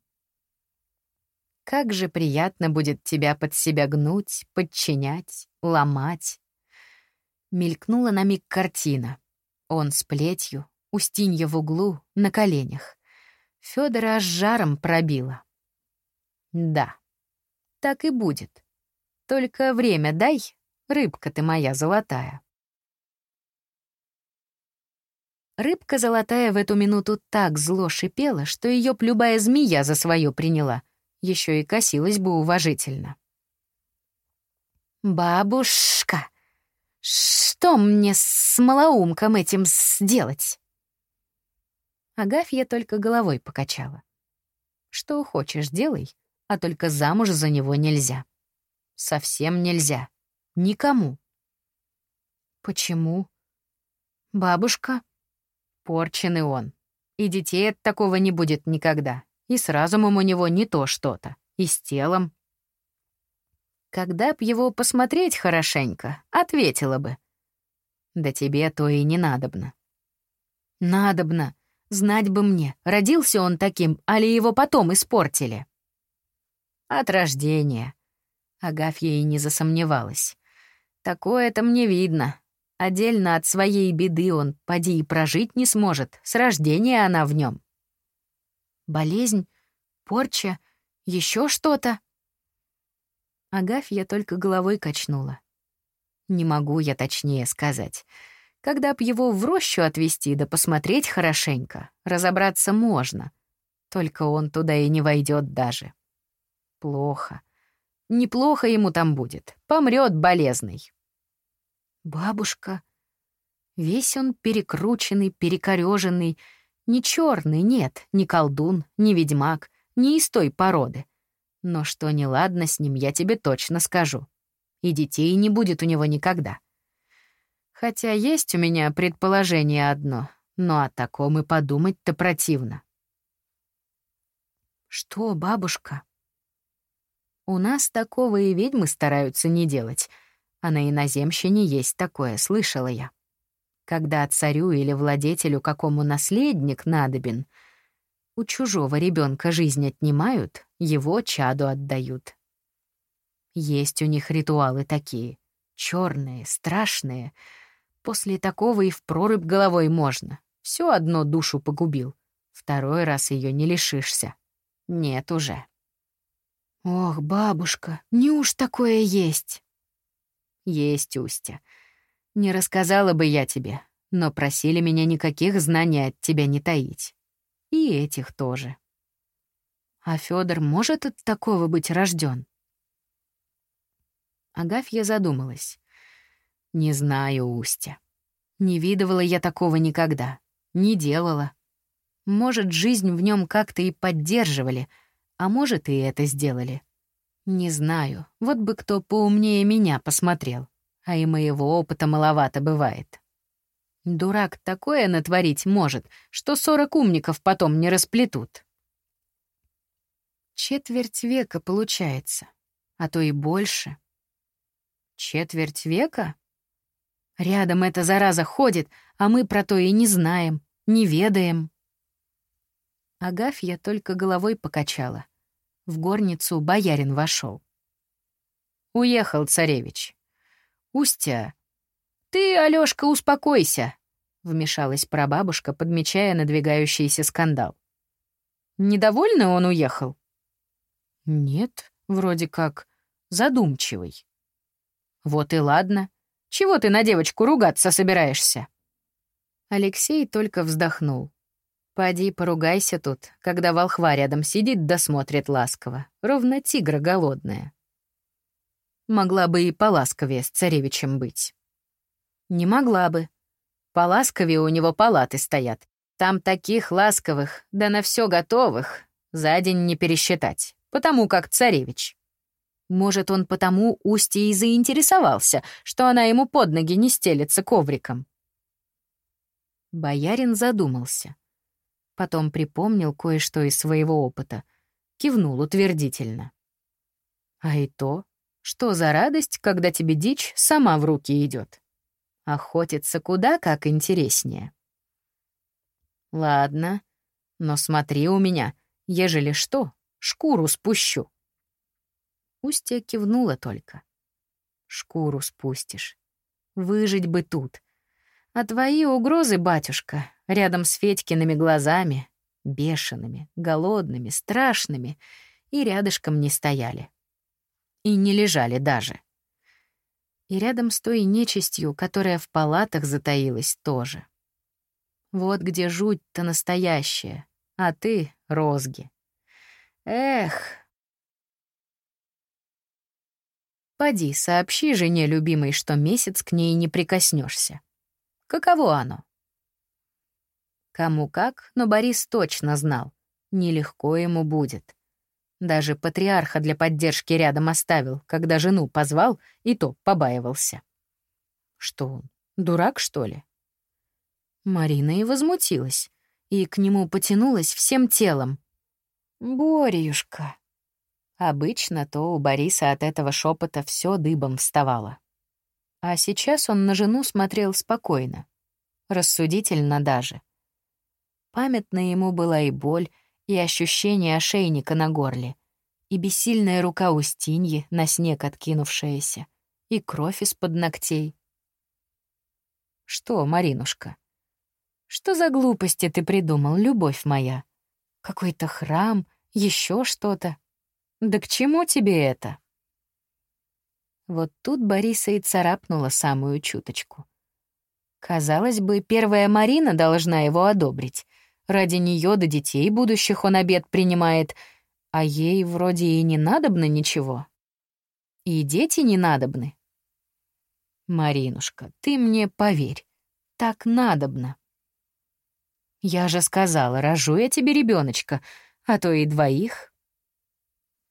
Как же приятно будет тебя под себя гнуть, подчинять, ломать. Мелькнула на миг картина. Он с плетью, Устинья в углу, на коленях. Фёдора аж жаром пробила. Да, так и будет. Только время дай, рыбка ты моя золотая. Рыбка золотая в эту минуту так зло шипела, что ее любая змея за свое приняла — еще и косилась бы уважительно. «Бабушка, что мне с малоумком этим сделать?» Агафья только головой покачала. «Что хочешь, делай, а только замуж за него нельзя. Совсем нельзя. Никому». «Почему?» «Бабушка?» «Порченый он. И детей от такого не будет никогда. И с разумом у него не то что-то. И с телом. Когда б его посмотреть хорошенько, ответила бы. Да тебе то и не надобно. Надобно. Знать бы мне, родился он таким, али его потом испортили. От рождения. Агафья и не засомневалась. Такое-то мне видно. Отдельно от своей беды он, поди и прожить не сможет, с рождения она в нем. Болезнь? Порча? Еще что-то?» Агафья только головой качнула. «Не могу я точнее сказать. Когда б его в рощу отвезти да посмотреть хорошенько, разобраться можно. Только он туда и не войдет даже. Плохо. Неплохо ему там будет. Помрет болезный. Бабушка. Весь он перекрученный, перекореженный, не черный, нет, не колдун, не ведьмак, не из той породы. Но что неладно с ним, я тебе точно скажу. И детей не будет у него никогда. Хотя есть у меня предположение одно, но о таком и подумать-то противно. Что, бабушка? У нас такого и ведьмы стараются не делать, а на иноземщине есть такое, слышала я. Когда царю или владетелю какому наследник надобен, у чужого ребенка жизнь отнимают, его чаду отдают. Есть у них ритуалы такие, черные, страшные. После такого и в прорубь головой можно. Все одно душу погубил. Второй раз ее не лишишься. Нет уже. Ох, бабушка, неуж такое есть? Есть, Устя. Не рассказала бы я тебе, но просили меня никаких знаний от тебя не таить. И этих тоже. А Федор может от такого быть рожден? Агафья задумалась. Не знаю, Устя. Не видывала я такого никогда. Не делала. Может, жизнь в нем как-то и поддерживали, а может, и это сделали. Не знаю, вот бы кто поумнее меня посмотрел а и моего опыта маловато бывает. Дурак такое натворить может, что сорок умников потом не расплетут. Четверть века получается, а то и больше. Четверть века? Рядом эта зараза ходит, а мы про то и не знаем, не ведаем. Агафья только головой покачала. В горницу боярин вошел. «Уехал царевич. Устя, ты, Алёшка, успокойся, вмешалась прабабушка, подмечая надвигающийся скандал. Недовольный он уехал? Нет, вроде как задумчивый. Вот и ладно. Чего ты на девочку ругаться собираешься? Алексей только вздохнул. Поди поругайся тут, когда волхва рядом сидит да смотрит ласково, ровно тигра голодная. Могла бы и поласковее с царевичем быть. Не могла бы. Поласковее у него палаты стоят. Там таких ласковых, да на все готовых, за день не пересчитать, потому как царевич. Может, он потому Устье и заинтересовался, что она ему под ноги не стелется ковриком. Боярин задумался. Потом припомнил кое-что из своего опыта. Кивнул утвердительно. А и то, что за радость, когда тебе дичь сама в руки идет. Охотиться куда как интереснее. Ладно, но смотри у меня, ежели что, шкуру спущу. Устья кивнула только. Шкуру спустишь. Выжить бы тут. А твои угрозы, батюшка, рядом с Федькиными глазами, бешеными, голодными, страшными, и рядышком не стояли. И не лежали даже. И рядом с той нечистью, которая в палатах затаилась, тоже. Вот где жуть-то настоящая, а ты — розги. Эх. Поди, сообщи жене любимой, что месяц к ней не прикоснешься. Каково оно? Кому как, но Борис точно знал. Нелегко ему будет. Даже патриарха для поддержки рядом оставил, когда жену позвал, и то побаивался. Что он, дурак, что ли? Марина и возмутилась, и к нему потянулась всем телом. «Борюшка!» Обычно то у Бориса от этого шепота все дыбом вставало. А сейчас он на жену смотрел спокойно, рассудительно даже — Памятна ему была и боль, и ощущение ошейника на горле, и бессильная рука Устиньи, на снег откинувшаяся, и кровь из-под ногтей. «Что, Маринушка? Что за глупости ты придумал, любовь моя? Какой-то храм, еще что-то? Да к чему тебе это?» Вот тут Бориса и царапнула самую чуточку. Казалось бы, первая Марина должна его одобрить, Ради нее до детей будущих он обед принимает, а ей вроде и не надобно ничего. И дети не надобны. Маринушка, ты мне поверь, так надобно. Я же сказала, рожу я тебе ребеночка, а то и двоих.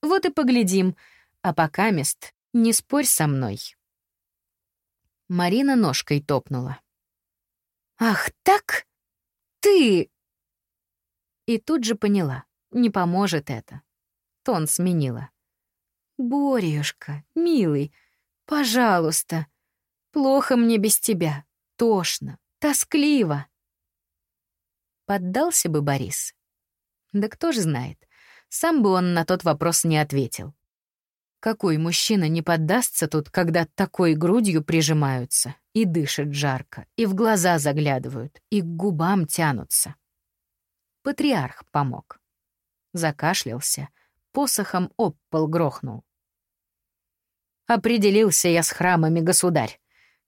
Вот и поглядим, а пока мест не спорь со мной. Марина ножкой топнула. «Ах так? Ты...» И тут же поняла, не поможет это. Тон сменила. «Борюшка, милый, пожалуйста, плохо мне без тебя, тошно, тоскливо». Поддался бы Борис. Да кто же знает, сам бы он на тот вопрос не ответил. Какой мужчина не поддастся тут, когда такой грудью прижимаются, и дышат жарко, и в глаза заглядывают, и к губам тянутся? Патриарх помог. Закашлялся, посохом об пол грохнул. Определился я с храмами, государь.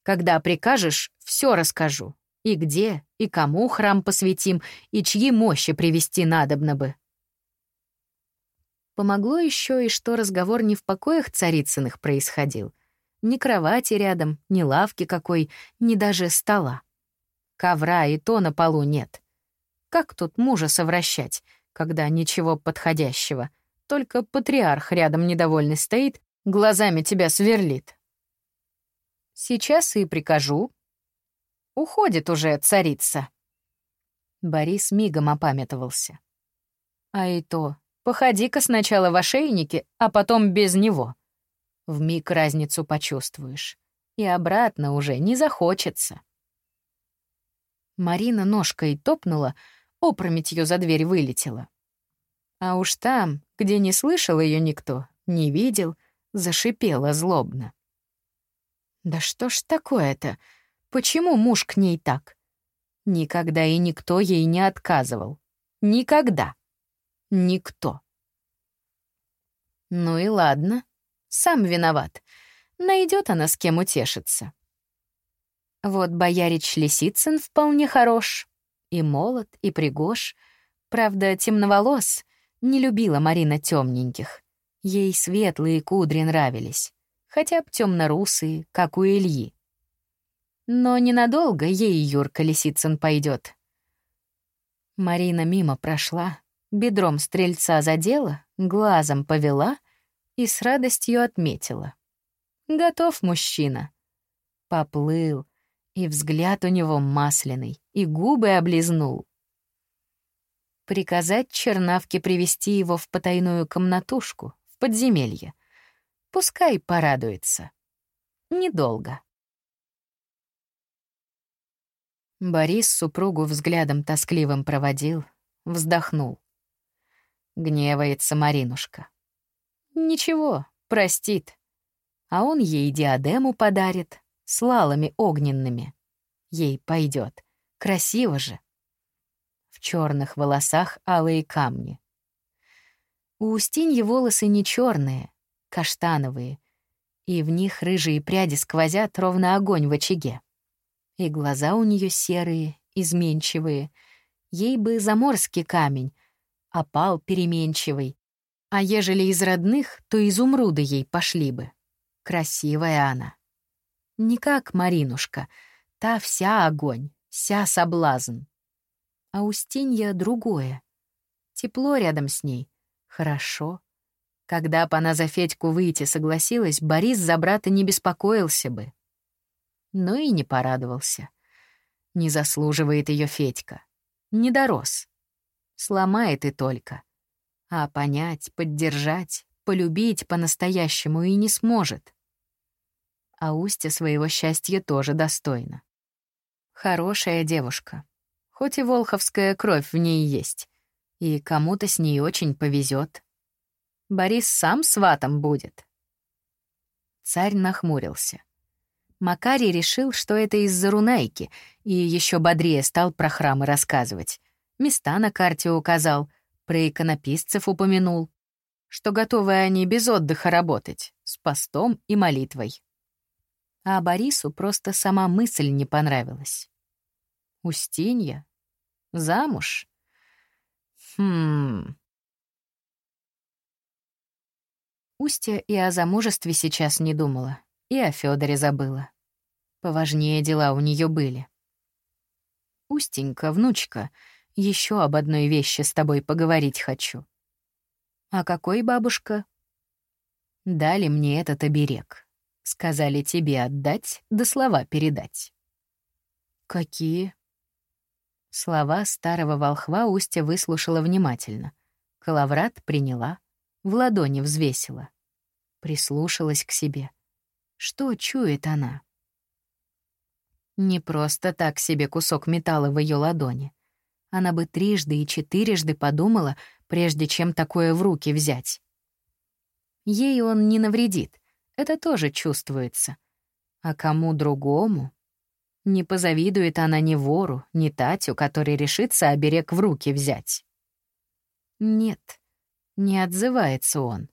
Когда прикажешь, все расскажу. И где, и кому храм посвятим, и чьи мощи привести надобно бы. Помогло еще и что разговор не в покоях царицыных происходил. Ни кровати рядом, ни лавки какой, ни даже стола. Ковра и то на полу нет. Как тут мужа совращать, когда ничего подходящего? Только патриарх рядом недовольный стоит, глазами тебя сверлит. Сейчас и прикажу. Уходит уже царица. Борис мигом опамятовался. А и то, походи-ка сначала в ошейнике, а потом без него. В миг разницу почувствуешь. И обратно уже не захочется. Марина ножкой топнула, опрометью за дверь вылетела. А уж там, где не слышал ее никто, не видел, зашипела злобно. Да что ж такое-то? Почему муж к ней так? Никогда и никто ей не отказывал. Никогда. Никто. Ну и ладно. Сам виноват. Найдет она с кем утешиться. Вот боярич Лисицын вполне хорош. И молод, и пригож. Правда, темноволос. Не любила Марина темненьких. Ей светлые кудри нравились. Хотя б темно-русые, как у Ильи. Но ненадолго ей Юрка Лисицын пойдет. Марина мимо прошла, бедром стрельца задела, глазом повела и с радостью отметила. Готов мужчина. Поплыл, и взгляд у него масляный, и губы облизнул. Приказать Чернавке привести его в потайную комнатушку, в подземелье. Пускай порадуется. Недолго. Борис супругу взглядом тоскливым проводил, вздохнул. Гневается Маринушка. Ничего, простит. А он ей диадему подарит, с лалами огненными. Ей пойдет. Красиво же. В черных волосах алые камни. У Устиньи волосы не черные, каштановые, и в них рыжие пряди сквозят ровно огонь в очаге. И глаза у нее серые, изменчивые. Ей бы заморский камень, опал переменчивый. А ежели из родных, то изумруды ей пошли бы. Красивая она. Не как Маринушка, та вся огонь, вся соблазн. А Устинья другое. Тепло рядом с ней. Хорошо. Когда б она за Федьку выйти согласилась, Борис за брата не беспокоился бы но и не порадовался. Не заслуживает ее Федька. Не дорос. Сломает и только. А понять, поддержать, полюбить по-настоящему и не сможет. А Устя своего счастья тоже достойна. Хорошая девушка. Хоть и волховская кровь в ней есть. И кому-то с ней очень повезет. Борис сам сватом будет. Царь нахмурился. Макарий решил, что это из-за Рунайки, и еще бодрее стал про храмы рассказывать. Места на карте указал, про иконописцев упомянул, что готовы они без отдыха работать, с постом и молитвой. А Борису просто сама мысль не понравилась. Устинья? Замуж? Хм... Устья и о замужестве сейчас не думала, и о Федоре забыла. Поважнее дела у нее были. Устенька, внучка, еще об одной вещи с тобой поговорить хочу. А какой, бабушка? Дали мне этот оберег. Сказали тебе отдать, да слова передать. Какие? Слова старого волхва Устя выслушала внимательно. Калаврат приняла, в ладони взвесила. Прислушалась к себе. Что чует она? Не просто так себе кусок металла в ее ладони. Она бы трижды и четырежды подумала, прежде чем такое в руки взять. Ей он не навредит, это тоже чувствуется. А кому другому? Не позавидует она ни вору, ни Татю, который решится оберег в руки взять. Нет, не отзывается он.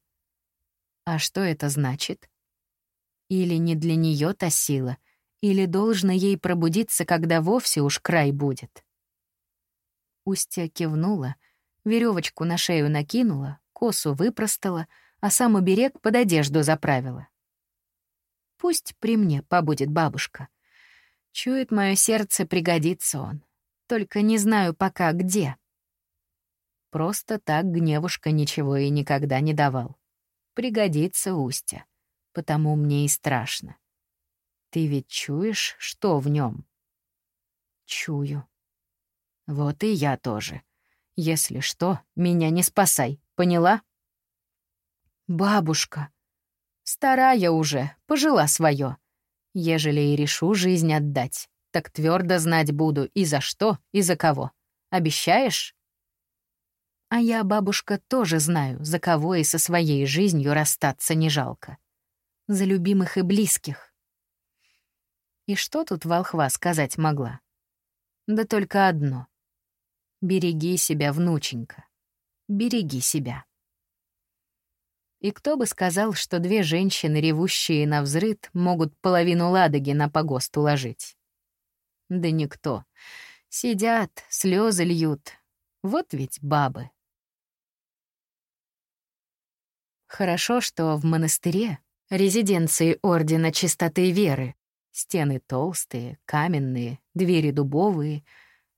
А что это значит? Или не для нее та сила — или должно ей пробудиться, когда вовсе уж край будет? Устья кивнула, веревочку на шею накинула, косу выпростала, а сам оберег под одежду заправила. Пусть при мне побудет бабушка. Чует мое сердце, пригодится он. Только не знаю пока где. Просто так гневушка ничего и никогда не давал. Пригодится Устя, потому мне и страшно. Ты ведь чуешь, что в нем? Чую. Вот и я тоже. Если что, меня не спасай, поняла? Бабушка. Старая уже, пожила свое. Ежели и решу жизнь отдать, так твердо знать буду и за что, и за кого. Обещаешь? А я, бабушка, тоже знаю, за кого и со своей жизнью расстаться не жалко. За любимых и близких. И что тут волхва сказать могла? Да только одно. Береги себя, внученька. Береги себя. И кто бы сказал, что две женщины, ревущие на взрыд, могут половину Ладоги на погост уложить? Да никто. Сидят, слезы льют. Вот ведь бабы. Хорошо, что в монастыре, резиденции Ордена Чистоты Веры, Стены толстые, каменные, двери дубовые.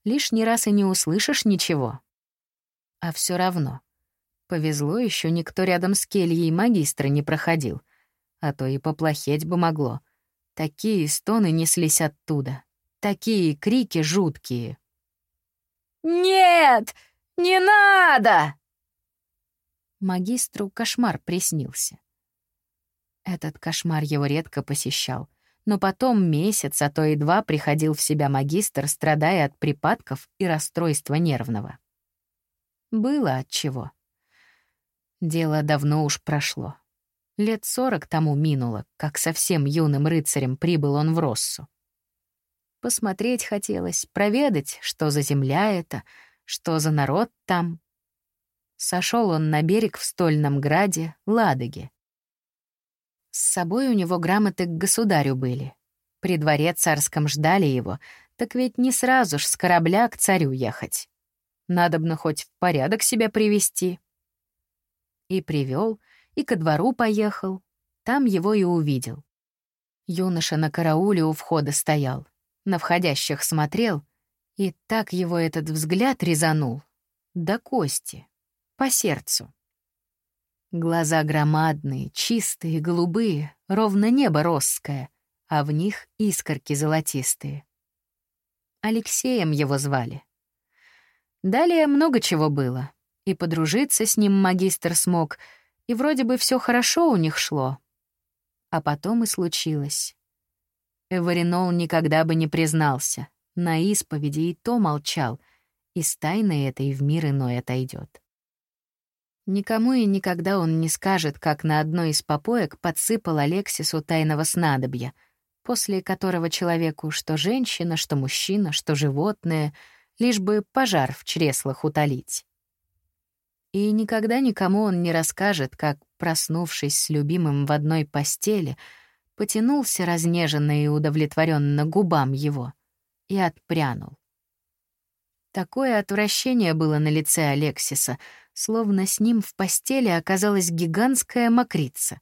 Лишний раз и не услышишь ничего. А все равно. Повезло еще никто рядом с кельей магистра не проходил. А то и поплохеть бы могло. Такие стоны неслись оттуда. Такие крики жуткие. «Нет! Не надо!» Магистру кошмар приснился. Этот кошмар его редко посещал, но потом месяц, а то и два приходил в себя магистр, страдая от припадков и расстройства нервного. Было от чего. Дело давно уж прошло. Лет сорок тому минуло, как совсем юным рыцарем прибыл он в Россу. Посмотреть хотелось, проведать, что за земля это, что за народ там. Сошел он на берег в стольном граде Ладоге. С собой у него грамоты к государю были. При дворе царском ждали его, так ведь не сразу ж с корабля к царю ехать. Надобно хоть в порядок себя привести. И привел, и ко двору поехал. Там его и увидел. Юноша на карауле у входа стоял, на входящих смотрел, и так его этот взгляд резанул. До кости, по сердцу. Глаза громадные, чистые, голубые, ровно небо росское, а в них искорки золотистые. Алексеем его звали. Далее много чего было, и подружиться с ним магистр смог, и вроде бы все хорошо у них шло. А потом и случилось. Эваринол никогда бы не признался, на исповеди и то молчал, и с тайной этой в мир иной отойдет. Никому и никогда он не скажет, как на одной из попоек подсыпал Алексису тайного снадобья, после которого человеку что женщина, что мужчина, что животное, лишь бы пожар в чреслах утолить. И никогда никому он не расскажет, как, проснувшись с любимым в одной постели, потянулся разнеженно и удовлетворенно губам его и отпрянул. Такое отвращение было на лице Алексиса — словно с ним в постели оказалась гигантская мокрица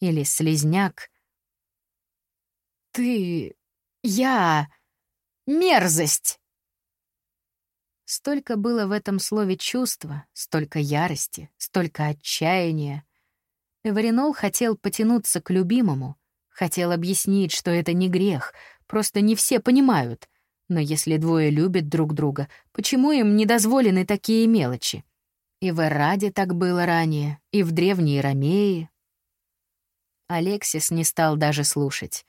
или слезняк. «Ты... я... мерзость!» Столько было в этом слове чувства, столько ярости, столько отчаяния. Эваринол хотел потянуться к любимому, хотел объяснить, что это не грех, просто не все понимают. Но если двое любят друг друга, почему им не дозволены такие мелочи? И в Эраде так было ранее, и в Древней Ромеи. Алексис не стал даже слушать.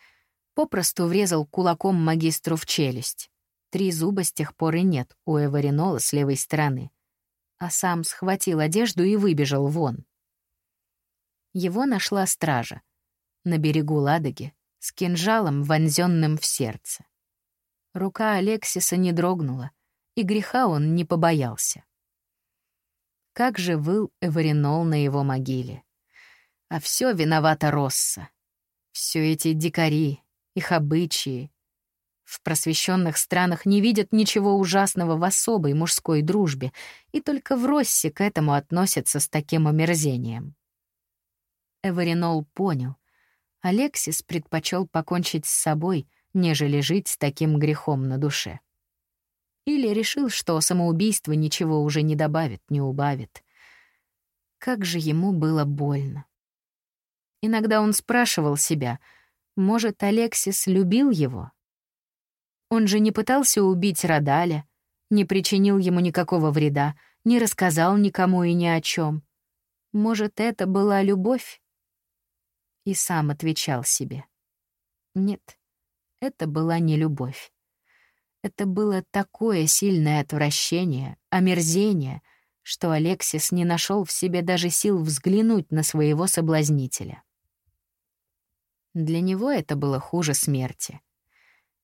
Попросту врезал кулаком магистру в челюсть. Три зуба с тех пор и нет у Эваринола с левой стороны. А сам схватил одежду и выбежал вон. Его нашла стража. На берегу Ладоги, с кинжалом, вонзенным в сердце. Рука Алексиса не дрогнула, и греха он не побоялся. Как же выл Эваринол на его могиле. А все виновата Росса. Все эти дикари, их обычаи. В просвещенных странах не видят ничего ужасного в особой мужской дружбе, и только в Россе к этому относятся с таким омерзением. Эваринол понял. Алексис предпочел покончить с собой, нежели жить с таким грехом на душе. Или решил, что самоубийство ничего уже не добавит, не убавит. Как же ему было больно. Иногда он спрашивал себя, может, Алексис любил его? Он же не пытался убить Радаля, не причинил ему никакого вреда, не рассказал никому и ни о чем. Может, это была любовь? И сам отвечал себе. Нет, это была не любовь. Это было такое сильное отвращение, омерзение, что Алексис не нашел в себе даже сил взглянуть на своего соблазнителя. Для него это было хуже смерти.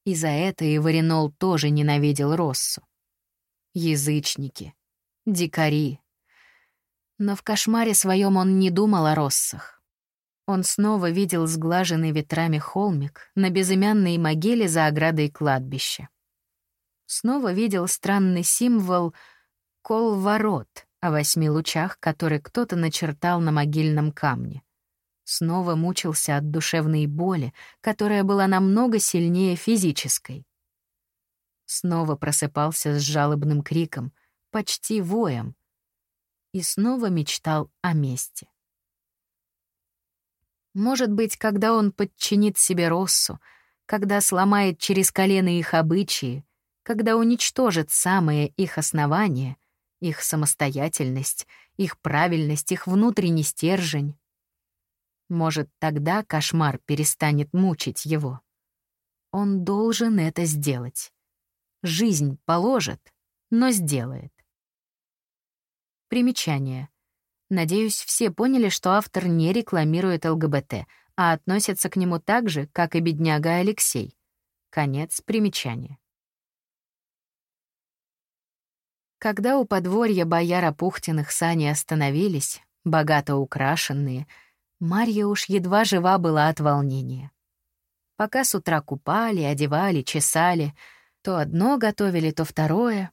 И за это Иваринол тоже ненавидел Россу. Язычники, дикари. Но в кошмаре своем он не думал о Россах. Он снова видел сглаженный ветрами холмик на безымянной могиле за оградой кладбища. Снова видел странный символ «кол ворот» о восьми лучах, который кто-то начертал на могильном камне. Снова мучился от душевной боли, которая была намного сильнее физической. Снова просыпался с жалобным криком, почти воем, и снова мечтал о мести. Может быть, когда он подчинит себе Россу, когда сломает через колено их обычаи, когда уничтожит самое их основание, их самостоятельность, их правильность, их внутренний стержень. Может, тогда кошмар перестанет мучить его. Он должен это сделать. Жизнь положит, но сделает. Примечание. Надеюсь, все поняли, что автор не рекламирует ЛГБТ, а относится к нему так же, как и бедняга Алексей. Конец примечания. Когда у подворья бояра Пухтиных сани остановились, богато украшенные, Марья уж едва жива была от волнения. Пока с утра купали, одевали, чесали, то одно готовили, то второе.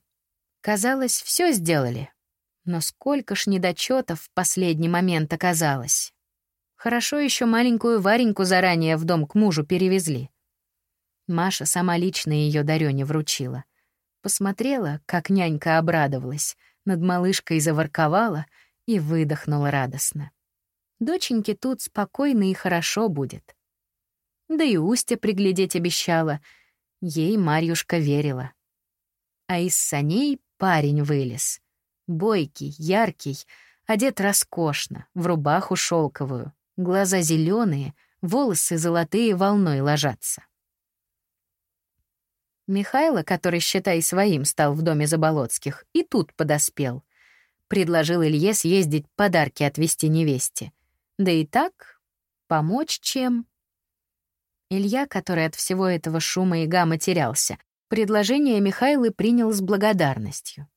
Казалось, все сделали. Но сколько ж недочетов в последний момент оказалось. Хорошо еще маленькую Вареньку заранее в дом к мужу перевезли. Маша сама лично ее Дарёне вручила. Посмотрела, как нянька обрадовалась, над малышкой заворковала и выдохнула радостно. Доченьке тут спокойно и хорошо будет. Да и Устя приглядеть обещала. Ей Марьюшка верила. А из саней парень вылез. Бойкий, яркий, одет роскошно, в рубаху шелковую, глаза зеленые, волосы золотые волной ложатся. Михайло, который, считай, своим стал в доме Заболоцких, и тут подоспел. Предложил Илье съездить подарки отвезти невесте. Да и так, помочь чем? Илья, который от всего этого шума и гамма терялся, предложение Михайлы принял с благодарностью.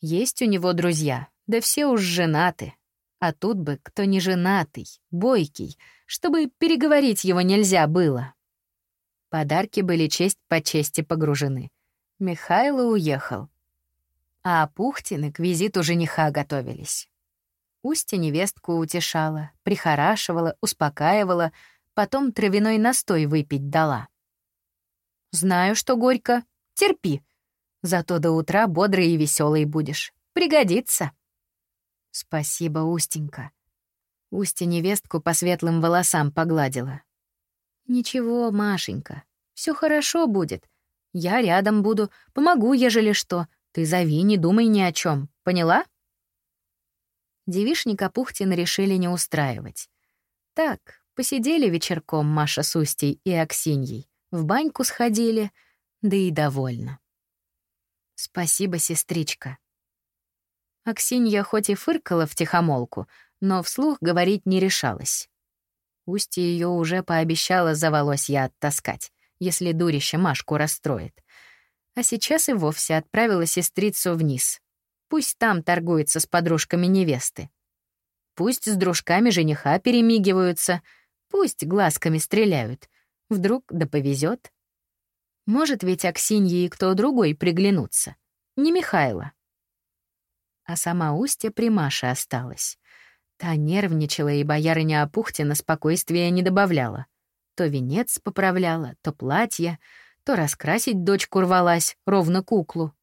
Есть у него друзья, да все уж женаты. А тут бы кто не женатый, бойкий, чтобы переговорить его нельзя было. Подарки были честь по чести погружены. Михайло уехал. А Пухтины к визиту жениха готовились. Устья невестку утешала, прихорашивала, успокаивала, потом травяной настой выпить дала. «Знаю, что горько. Терпи. Зато до утра бодрый и веселый будешь. Пригодится». «Спасибо, Устенька». Устья невестку по светлым волосам погладила. «Ничего, Машенька, все хорошо будет. Я рядом буду, помогу, ежели что. Ты зови, не думай ни о чем. Поняла?» Девишника Пухтин решили не устраивать. Так, посидели вечерком Маша с Устей и Аксиньей, в баньку сходили, да и довольно. «Спасибо, сестричка». Аксинья хоть и фыркала в тихомолку, но вслух говорить не решалась. Устья ее уже пообещала за волосья оттаскать, если дурище Машку расстроит. А сейчас и вовсе отправила сестрицу вниз. Пусть там торгуется с подружками невесты. Пусть с дружками жениха перемигиваются, пусть глазками стреляют. Вдруг да повезет. Может ведь Аксинье и кто другой приглянуться. Не Михайло. А сама Устья при Маше осталась. Та нервничала, и боярыня Апухтина спокойствия не добавляла. То венец поправляла, то платье, то раскрасить дочку рвалась, ровно куклу.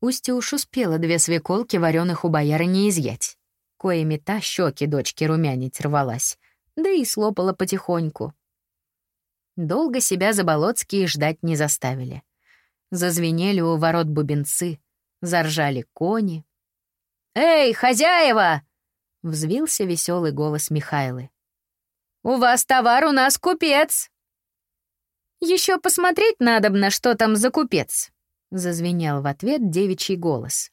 Устья уж успела две свеколки вареных у боярыни изъять. Коими та щеки дочки румянить рвалась, да и слопала потихоньку. Долго себя Заболоцкие ждать не заставили. Зазвенели у ворот бубенцы, заржали кони. «Эй, хозяева!» — взвился веселый голос Михайлы. «У вас товар, у нас купец!» Еще посмотреть надо на что там за купец!» — зазвенел в ответ девичий голос.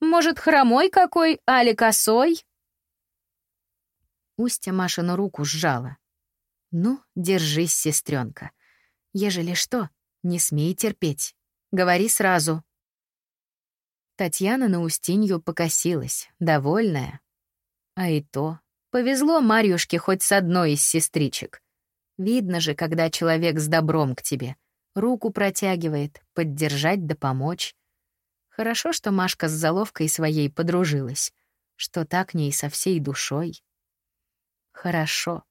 «Может, хромой какой, али косой?» Устья Машину руку сжала. «Ну, держись, сестренка. Ежели что, не смей терпеть. Говори сразу». Татьяна на Устинью покосилась, довольная, а и то, повезло Марьюшке хоть с одной из сестричек. Видно же, когда человек с добром к тебе, руку протягивает, поддержать да помочь. Хорошо, что Машка с заловкой своей подружилась, что так ней со всей душой. Хорошо.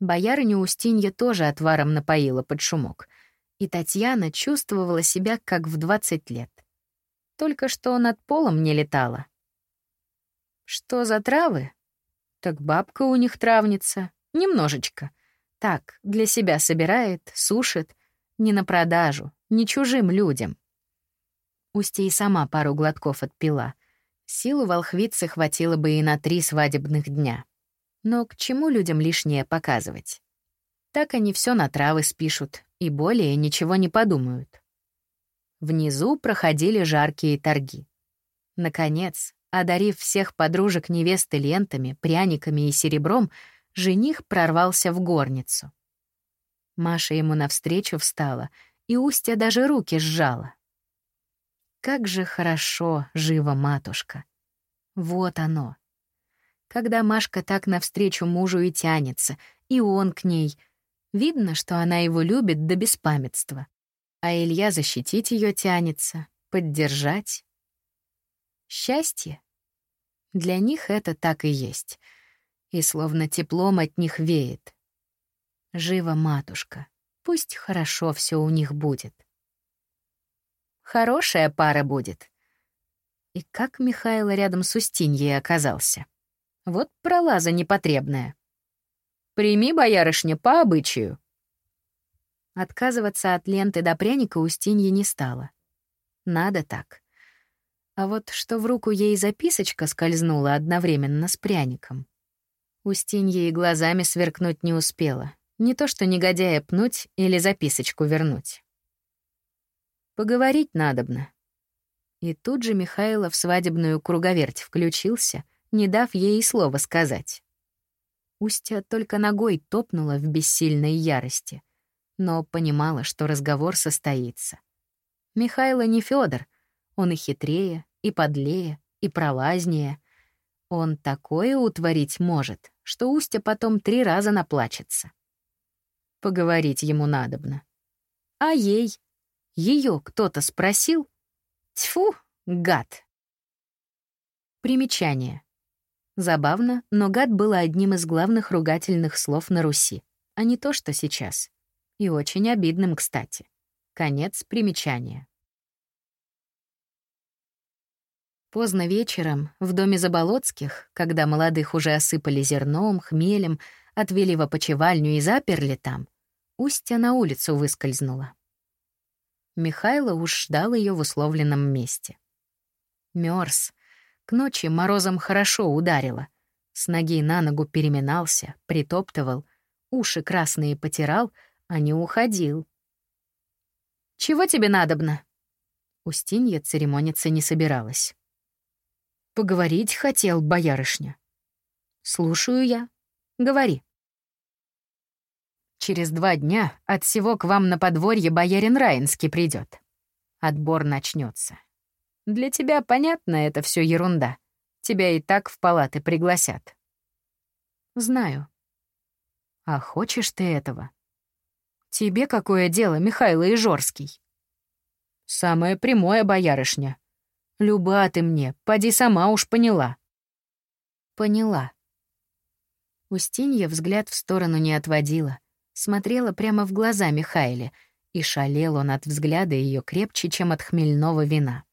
Боярыню Устинья тоже отваром напоила под шумок, и Татьяна чувствовала себя как в 20 лет. Только что над полом не летала. Что за травы? Так бабка у них травница. Немножечко. Так, для себя собирает, сушит. Не на продажу, не чужим людям. Устья и сама пару глотков отпила. Силу волхвицы хватило бы и на три свадебных дня. Но к чему людям лишнее показывать? Так они все на травы спишут и более ничего не подумают. Внизу проходили жаркие торги. Наконец, одарив всех подружек невесты лентами, пряниками и серебром, жених прорвался в горницу. Маша ему навстречу встала, и Устья даже руки сжала. Как же хорошо жива матушка. Вот оно. Когда Машка так навстречу мужу и тянется, и он к ней, видно, что она его любит до беспамятства. А Илья защитить ее тянется, поддержать. Счастье? Для них это так и есть. И словно теплом от них веет. Жива матушка. Пусть хорошо все у них будет. Хорошая пара будет. И как Михайло рядом с Устиньей оказался? Вот пролаза непотребная. Прими, боярышня, по обычаю. Отказываться от ленты до пряника Устинья не стала. Надо так. А вот что в руку ей записочка скользнула одновременно с пряником. Устинья и глазами сверкнуть не успела. Не то что негодяя пнуть или записочку вернуть. Поговорить надобно. И тут же Михайло в свадебную круговерть включился, не дав ей и слова сказать. Устья только ногой топнула в бессильной ярости, но понимала, что разговор состоится. Михайло не Федор, он и хитрее, и подлее, и пролазнее. Он такое утворить может, что Устья потом три раза наплачется. Поговорить ему надобно. А ей? Ее кто-то спросил? Тьфу, гад. Примечание. Забавно, но гад было одним из главных ругательных слов на Руси, а не то, что сейчас. И очень обидным, кстати. Конец примечания. Поздно вечером в доме Заболоцких, когда молодых уже осыпали зерном, хмелем, отвели в опочивальню и заперли там, Устья на улицу выскользнула. Михайло уж ждал ее в условленном месте. Мёрз. К ночи морозом хорошо ударило. С ноги на ногу переминался, притоптывал, уши красные потирал, а не уходил. «Чего тебе надобно?» Устинья церемониться не собиралась. «Поговорить хотел, боярышня». «Слушаю я. Говори». Через два дня от всего к вам на подворье боярин Раинский придет. Отбор начнется. Для тебя понятно, это все ерунда. Тебя и так в палаты пригласят. Знаю. А хочешь ты этого? Тебе какое дело, Михаил Ижорский? Самое прямое, боярышня. Люба ты мне, поди сама уж поняла. Поняла. Устинья взгляд в сторону не отводила смотрела прямо в глаза Михаиле, и шалел он от взгляда ее крепче, чем от хмельного вина.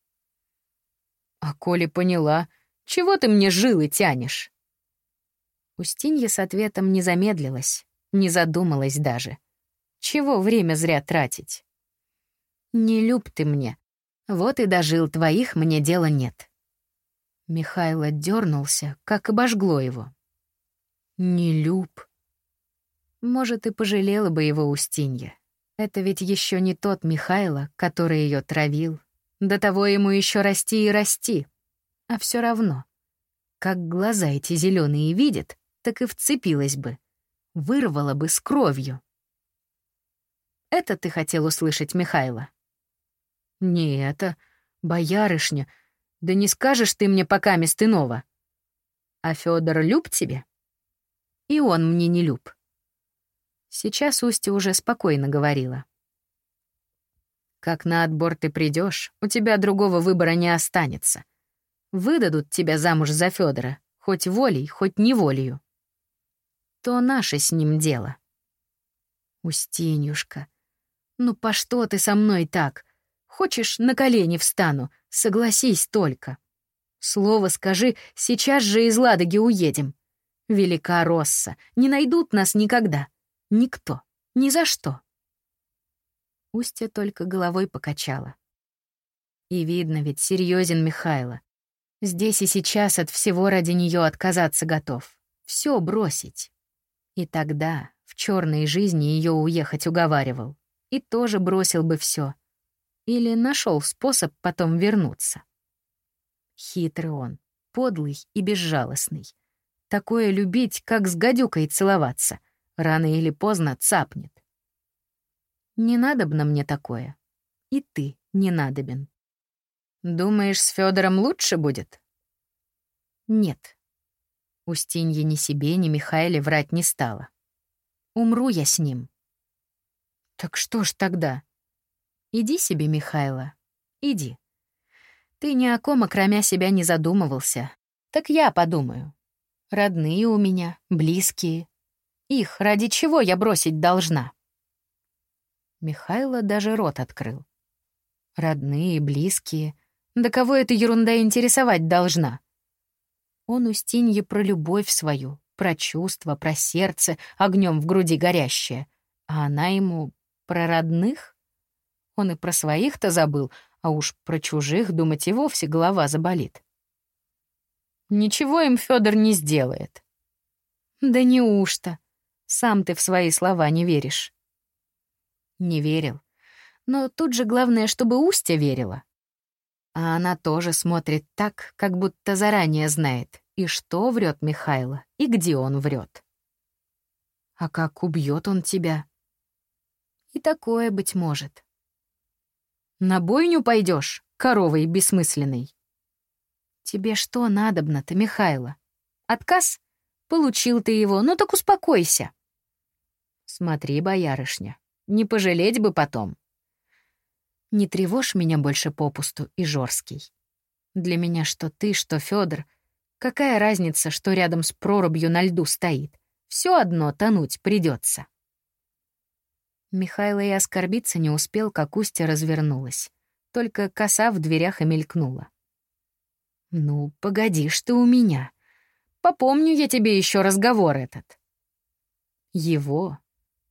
«А коли поняла, чего ты мне жилы тянешь?» Устинья с ответом не замедлилась, не задумалась даже. Чего время зря тратить? «Не люб ты мне. Вот и дожил, твоих мне дела нет». Михайло дернулся, как обожгло его. «Не люб», может, и пожалела бы его Устинья. Это ведь еще не тот Михайло, который ее травил. До того ему еще расти и расти. А все равно. Как глаза эти зеленые видят, так и вцепилась бы. Вырвала бы с кровью. Это ты хотел услышать, Михайло? Не это, боярышня. Да не скажешь ты мне пока мест иного. А Федор люб тебе? И он мне не люб. Сейчас Устья уже спокойно говорила. «Как на отбор ты придешь, у тебя другого выбора не останется. Выдадут тебя замуж за Федора, хоть волей, хоть неволею. То наше с ним дело». «Устинюшка, ну по что ты со мной так? Хочешь, на колени встану, согласись только. Слово скажи, сейчас же из Ладоги уедем. Велика Росса, не найдут нас никогда. Никто. Ни за что. Устья только головой покачала. И видно ведь, серьезен Михайло. Здесь и сейчас от всего ради нее отказаться готов. Все бросить. И тогда в черной жизни ее уехать уговаривал. И тоже бросил бы все. Или нашел способ потом вернуться. Хитрый он, подлый и безжалостный. Такое любить, как с гадюкой целоваться. Рано или поздно цапнет. Не надобно мне такое. И ты не надобен. Думаешь, с Федором лучше будет? Нет. Устинья ни себе, ни Михаиле врать не стала. Умру я с ним. Так что ж тогда? Иди себе, Михайло, иди. Ты ни о ком, окромя себя, не задумывался. Так я подумаю. Родные у меня, близкие. Их ради чего я бросить должна? Михайло даже рот открыл. Родные, близкие. Да кого эта ерунда интересовать должна? Он Устинье про любовь свою, про чувства, про сердце, огнем в груди горящее. А она ему про родных? Он и про своих-то забыл, а уж про чужих думать и вовсе голова заболит. Ничего им Федор не сделает. Да неужто? Сам ты в свои слова не веришь. Не верил. Но тут же главное, чтобы Устя верила. А она тоже смотрит так, как будто заранее знает, и что врет Михайло, и где он врет. А как убьет он тебя? И такое быть может. На бойню пойдешь, коровой бессмысленной. Тебе что надобно-то, Михайло? Отказ? Получил ты его, ну так успокойся. Смотри, боярышня, не пожалеть бы потом. Не тревожь меня больше попусту и жорсткий. Для меня что ты, что Федор, какая разница, что рядом с прорубью на льду стоит? Все одно тонуть придется. Михайло и оскорбиться не успел, как Устя развернулась. Только коса в дверях и мелькнула. «Ну, погодишь ты у меня. Попомню я тебе еще разговор этот». Его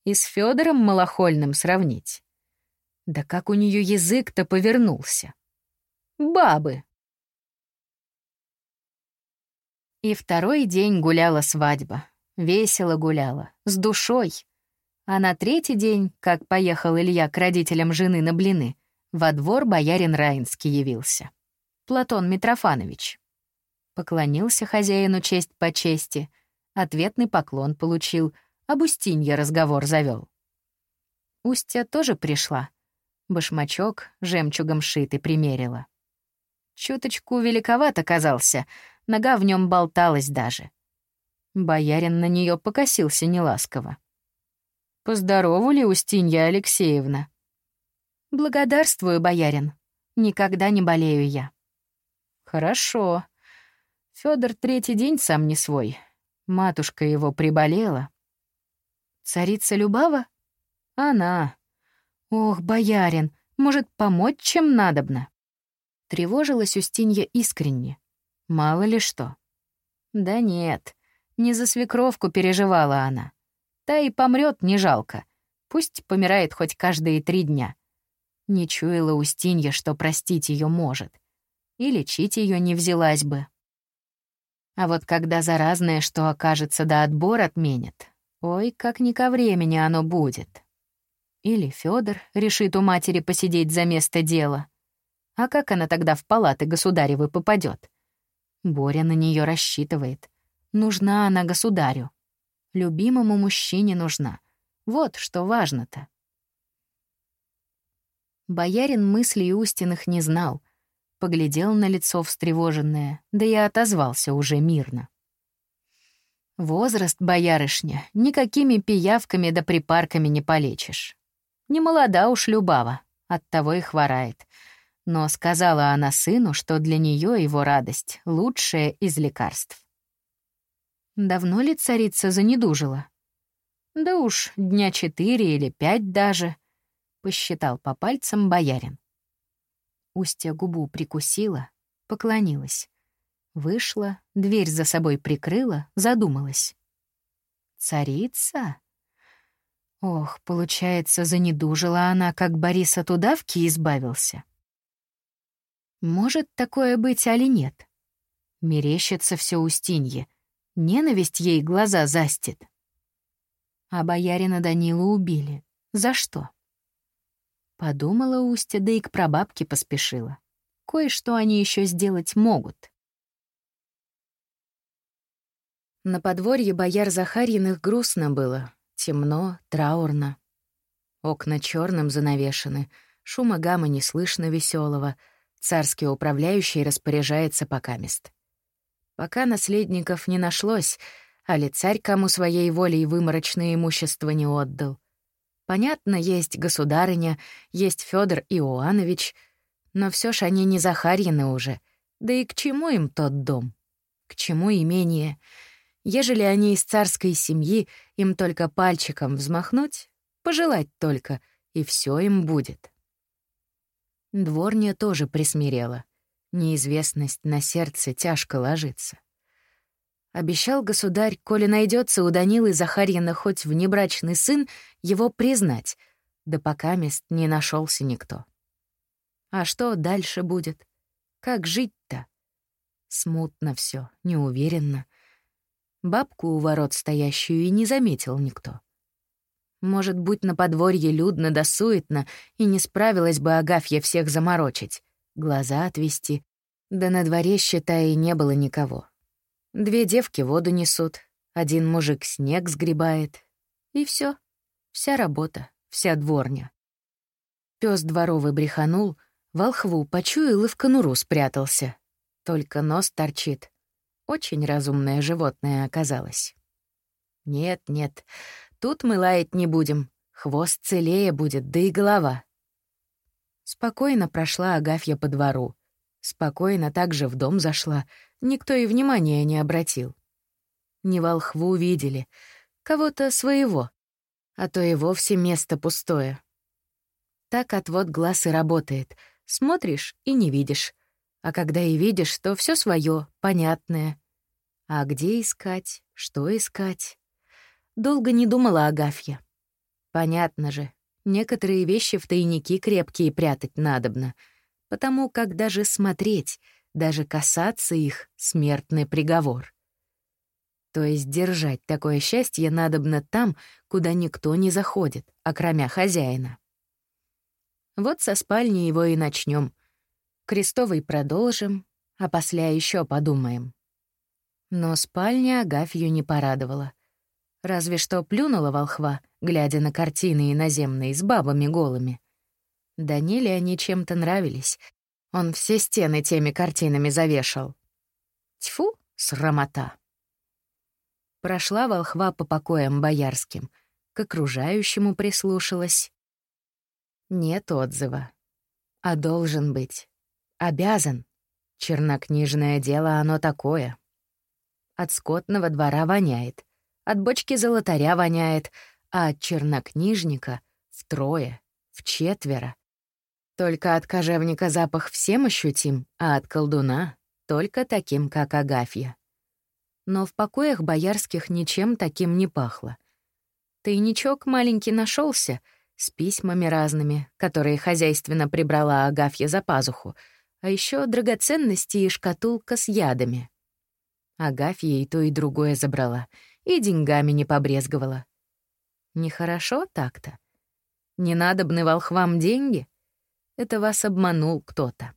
и с Федором Малохольным сравнить. Да как у нее язык-то повернулся. Бабы. И второй день гуляла свадьба. Весело гуляла, с душой. А на третий день, как поехал Илья к родителям жены на блины, во двор боярин Раинский явился. Платон Митрофанович. Поклонился хозяину честь по чести, ответный поклон получил, об Устинье разговор завел. Устья тоже пришла, Башмачок жемчугом шитый примерила. Чуточку великоват оказался, нога в нем болталась даже. Боярин на нее покосился неласково. «Поздоровали, Устинья Алексеевна?» «Благодарствую, боярин. Никогда не болею я». «Хорошо. Федор третий день сам не свой. Матушка его приболела». «Царица Любава?» «Она. «Ох, боярин, может, помочь чем надобно?» Тревожилась Устинья искренне. Мало ли что. Да нет, не за свекровку переживала она. Та и помрет не жалко. Пусть помирает хоть каждые три дня. Не чуяла Устинья, что простить ее может. И лечить ее не взялась бы. А вот когда заразное, что окажется, да отбор отменят, ой, как не ко времени оно будет. Или Федор решит у матери посидеть за место дела. А как она тогда в палаты государевы попадет? Боря на нее рассчитывает. Нужна она государю. Любимому мужчине нужна. Вот что важно-то. Боярин мыслей Устиных не знал. Поглядел на лицо встревоженное, да и отозвался уже мирно. Возраст, боярышня, никакими пиявками да припарками не полечишь. Не молода уж Любава, оттого и хворает. Но сказала она сыну, что для нее его радость — лучшая из лекарств. Давно ли царица занедужила? Да уж дня четыре или пять даже, — посчитал по пальцам боярин. Устья губу прикусила, поклонилась. Вышла, дверь за собой прикрыла, задумалась. «Царица?» Ох, получается, занедужила она, как Борис от удавки избавился. Может такое быть, али нет? Мерещится все Устинье. Ненависть ей глаза застит. А боярина Данилу убили. За что? Подумала Устя, да и к прабабке поспешила. Кое-что они еще сделать могут. На подворье бояр Захарьиных грустно было. Темно, траурно. Окна черным занавешены, шума гамма не слышно веселого. Царский управляющий распоряжается покамест. Пока наследников не нашлось, а ли царь кому своей волей выморочное имущество не отдал. Понятно, есть государыня, есть Федор Иоанович, но все ж они не Захарьины уже. Да и к чему им тот дом? К чему имение? Ежели они из царской семьи, им только пальчиком взмахнуть, пожелать только, и все им будет. Дворня тоже присмирела. Неизвестность на сердце тяжко ложится. Обещал государь, коли найдется у Данилы Захарьина хоть внебрачный сын, его признать, да пока мест не нашелся никто. А что дальше будет? Как жить-то? Смутно все, неуверенно. Бабку у ворот стоящую и не заметил никто. Может быть, на подворье людно да и не справилась бы Агафья всех заморочить, глаза отвести. Да на дворе, считай, не было никого. Две девки воду несут, один мужик снег сгребает. И все, Вся работа, вся дворня. Пёс дворовый бреханул, волхву почуял и в конуру спрятался. Только нос торчит. Очень разумное животное оказалось. Нет, нет, тут мы лаять не будем. Хвост целее будет, да и голова. Спокойно прошла Агафья по двору. Спокойно также в дом зашла, никто и внимания не обратил. Не волхву видели, кого-то своего, а то и вовсе место пустое. Так отвод глаз и работает. Смотришь и не видишь. А когда и видишь, то все свое, понятное. А где искать, что искать? Долго не думала Агафья. Понятно же, некоторые вещи в тайники крепкие прятать надобно, потому как даже смотреть — даже касаться их — смертный приговор. То есть держать такое счастье надобно там, куда никто не заходит, окромя хозяина. Вот со спальни его и начнем. Крестовый продолжим, а после еще подумаем. Но спальня Агафью не порадовала. Разве что плюнула волхва, глядя на картины иноземные с бабами голыми. Даниле они чем-то нравились, он все стены теми картинами завешал. Тьфу, срамота. Прошла волхва по покоям боярским, к окружающему прислушалась. Нет отзыва. А должен быть. Обязан. Чернокнижное дело оно такое. От скотного двора воняет, от бочки золотаря воняет, а от чернокнижника — втрое, в четверо. Только от кожевника запах всем ощутим, а от колдуна — только таким, как Агафья. Но в покоях боярских ничем таким не пахло. Тайничок маленький нашелся с письмами разными, которые хозяйственно прибрала Агафья за пазуху, а еще драгоценности и шкатулка с ядами. Агафья и то, и другое забрала, и деньгами не побрезговала. Нехорошо так-то. Не надобны волхвам деньги? Это вас обманул кто-то.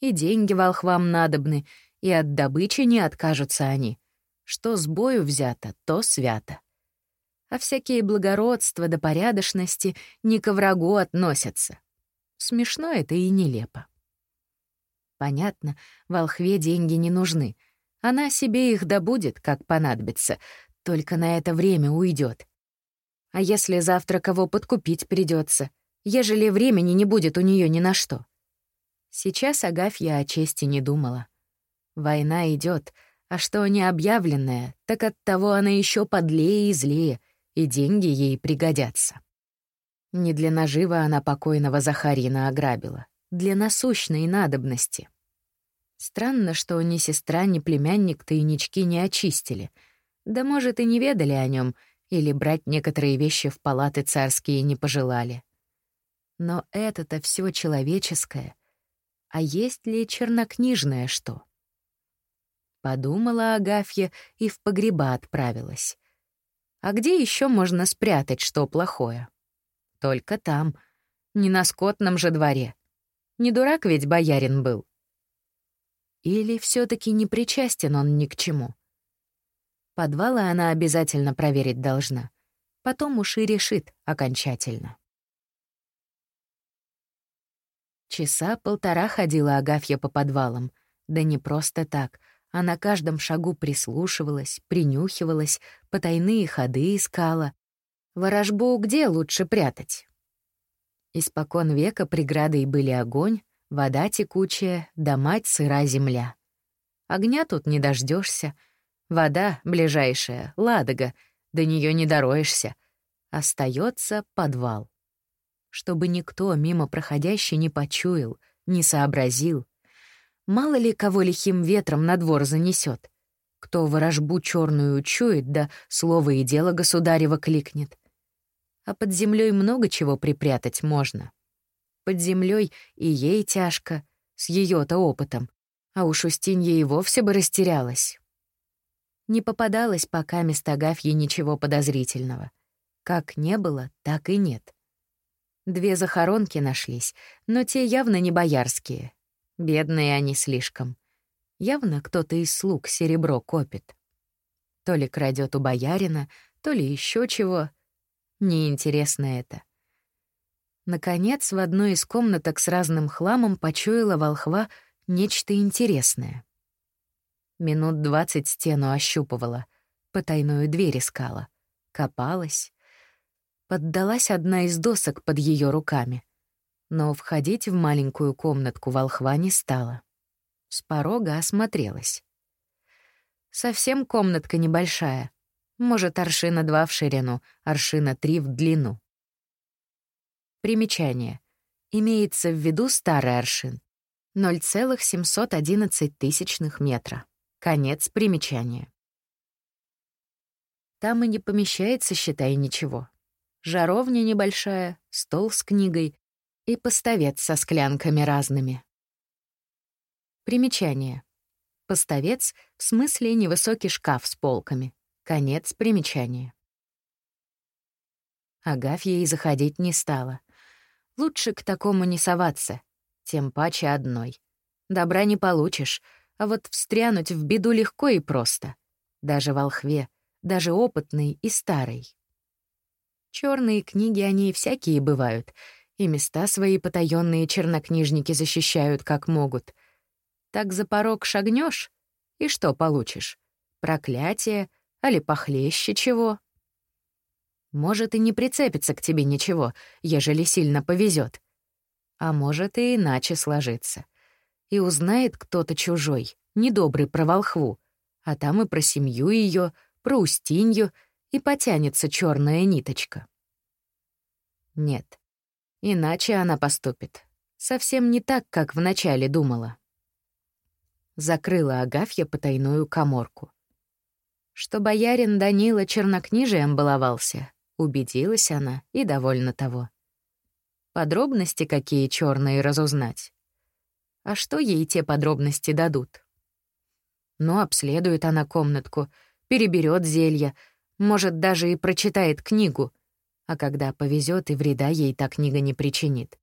И деньги волхвам надобны, и от добычи не откажутся они. Что с бою взято, то свято. А всякие благородства до порядочности не ко врагу относятся. Смешно это и нелепо. Понятно, волхве деньги не нужны. Она себе их добудет, как понадобится, только на это время уйдет. А если завтра кого подкупить придется, ежели времени не будет у нее ни на что. Сейчас Агафья о чести не думала. Война идет, а что не объявленное, так от того она еще подлее и злее, и деньги ей пригодятся. Не для нажива она покойного Захарина ограбила, для насущной надобности. Странно, что ни сестра, ни племянник тайнички не очистили, да, может, и не ведали о нем, или брать некоторые вещи в палаты царские не пожелали. Но это-то все человеческое. А есть ли чернокнижное что? Подумала Агафья и в погреба отправилась. А где еще можно спрятать что плохое? Только там, не на скотном же дворе. Не дурак ведь боярин был. Или все таки не причастен он ни к чему? Подвалы она обязательно проверить должна. Потом уж и решит окончательно. Часа полтора ходила Агафья по подвалам. Да не просто так, а на каждом шагу прислушивалась, принюхивалась, потайные ходы искала. Ворожбу где лучше прятать? Испокон века преградой были огонь, вода текучая, да мать сыра земля. Огня тут не дождешься, вода ближайшая, ладога, до нее не дороешься. Остается подвал. Чтобы никто мимо проходящий не почуял, не сообразил. Мало ли кого лихим ветром на двор занесет. Кто ворожбу черную чует, да слово и дело государева кликнет. А под землей много чего припрятать можно. Под землей и ей тяжко, с ее-то опытом, а уж Устинья и вовсе бы растерялась. Не попадалось пока мест Агафьи ничего подозрительного. Как не было, так и нет. Две захоронки нашлись, но те явно не боярские. Бедные они слишком. Явно кто-то из слуг серебро копит. То ли крадет у боярина, то ли еще чего. Неинтересно это. Наконец, в одной из комнаток с разным хламом почуяла волхва нечто интересное. Минут двадцать стену ощупывала, потайную дверь искала, копалась. Поддалась одна из досок под ее руками. Но входить в маленькую комнатку волхва не стала. С порога осмотрелась. Совсем комнатка небольшая. Может, аршина два в ширину, аршина три в длину. Примечание. Имеется в виду старый аршин. 0,711 тысячных метра. Конец примечания. Там и не помещается, считай, ничего. Жаровня небольшая, стол с книгой и поставец со склянками разными. Примечание. Поставец в смысле невысокий шкаф с полками. Конец примечания. Агафья и заходить не стала. Лучше к такому не соваться, тем паче одной. Добра не получишь — а вот встрянуть в беду легко и просто. Даже волхве, даже опытный и старый. Черные книги они всякие бывают, и места свои потаенные чернокнижники защищают как могут. Так за порог шагнешь, и что получишь? Проклятие, али похлеще чего? Может, и не прицепится к тебе ничего, ежели сильно повезет. А может, и иначе сложится — и узнает кто-то чужой, недобрый про волхву, а там и про семью ее, про Устинью, и потянется черная ниточка. Нет, иначе она поступит. Совсем не так, как вначале думала. Закрыла Агафья потайную коморку. Что боярин Данила чернокнижием баловался, убедилась она и довольна того. Подробности какие черные разузнать. А что ей те подробности дадут? Ну, обследует она комнатку, переберет зелья, может, даже и прочитает книгу. А когда повезет, и вреда ей та книга не причинит.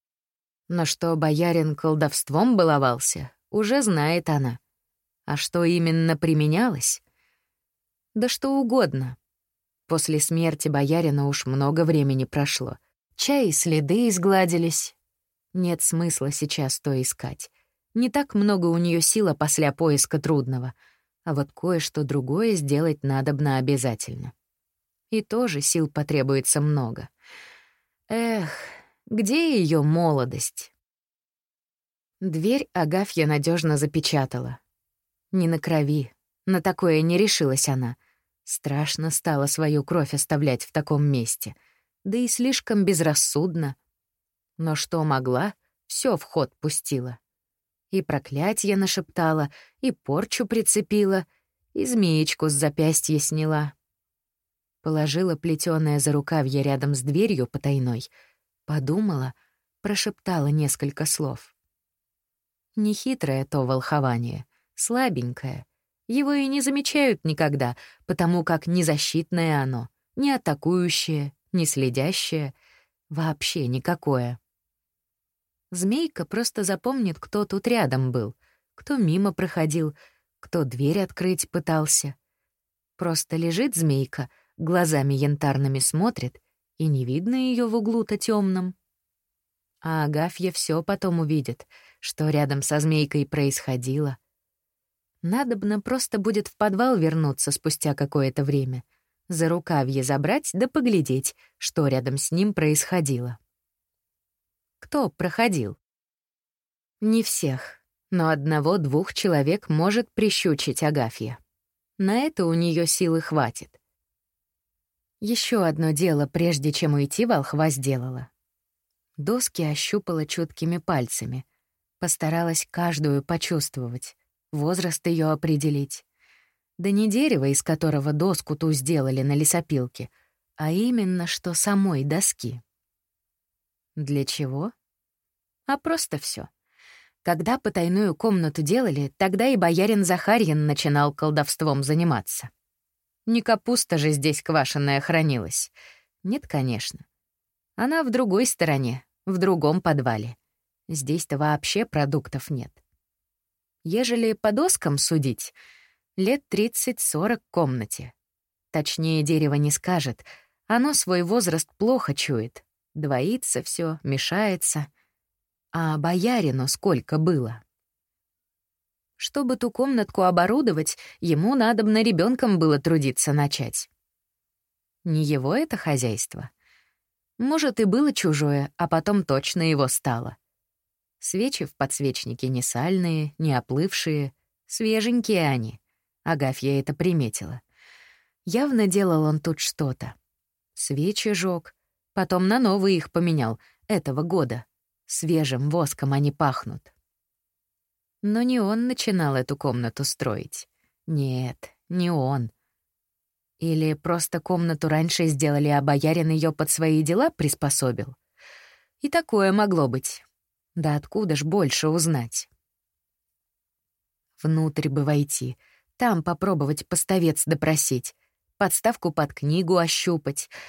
Но что боярин колдовством баловался, уже знает она. А что именно применялось? Да что угодно. После смерти боярина уж много времени прошло. Чай и следы изгладились. Нет смысла сейчас то искать. Не так много у нее сила после поиска трудного, а вот кое-что другое сделать надобно обязательно. И тоже сил потребуется много. Эх, где ее молодость? Дверь Агафья надежно запечатала. Не на крови, на такое не решилась она. Страшно стало свою кровь оставлять в таком месте, да и слишком безрассудно. Но что могла, все в ход пустила. И проклятие нашептала, и порчу прицепила, и змеечку с запястья сняла. Положила плетёное за рукавье рядом с дверью потайной, подумала, прошептала несколько слов. Нехитрое то волхование, слабенькое. Его и не замечают никогда, потому как не защитное оно, не атакующее, не следящее, вообще никакое. Змейка просто запомнит, кто тут рядом был, кто мимо проходил, кто дверь открыть пытался. Просто лежит змейка, глазами янтарными смотрит, и не видно ее в углу-то темном. А Агафья все потом увидит, что рядом со змейкой происходило. Надобно просто будет в подвал вернуться спустя какое-то время, за рукавье забрать да поглядеть, что рядом с ним происходило. Кто проходил? Не всех, но одного-двух человек может прищучить Агафья. На это у нее силы хватит. Еще одно дело, прежде чем уйти, волхва сделала. Доски ощупала чуткими пальцами. Постаралась каждую почувствовать, возраст ее определить. Да не дерево, из которого доску ту сделали на лесопилке, а именно что самой доски. Для чего? А просто все. Когда потайную комнату делали, тогда и боярин Захарьин начинал колдовством заниматься. Не капуста же здесь квашеная хранилась. Нет, конечно. Она в другой стороне, в другом подвале. Здесь-то вообще продуктов нет. Ежели по доскам судить, лет 30-40 комнате. Точнее, дерево не скажет, оно свой возраст плохо чует. Двоится все, мешается. А боярину сколько было? Чтобы ту комнатку оборудовать, ему надобно ребенком было трудиться начать. Не его это хозяйство. Может, и было чужое, а потом точно его стало. Свечи в подсвечнике не сальные, не оплывшие, свеженькие они. Агафья это приметила. Явно делал он тут что-то. Свечи жёг, Потом на новые их поменял, этого года. Свежим воском они пахнут. Но не он начинал эту комнату строить. Нет, не он. Или просто комнату раньше сделали, а боярин ее под свои дела приспособил? И такое могло быть. Да откуда ж больше узнать? Внутрь бы войти, там попробовать поставец допросить, подставку под книгу ощупать —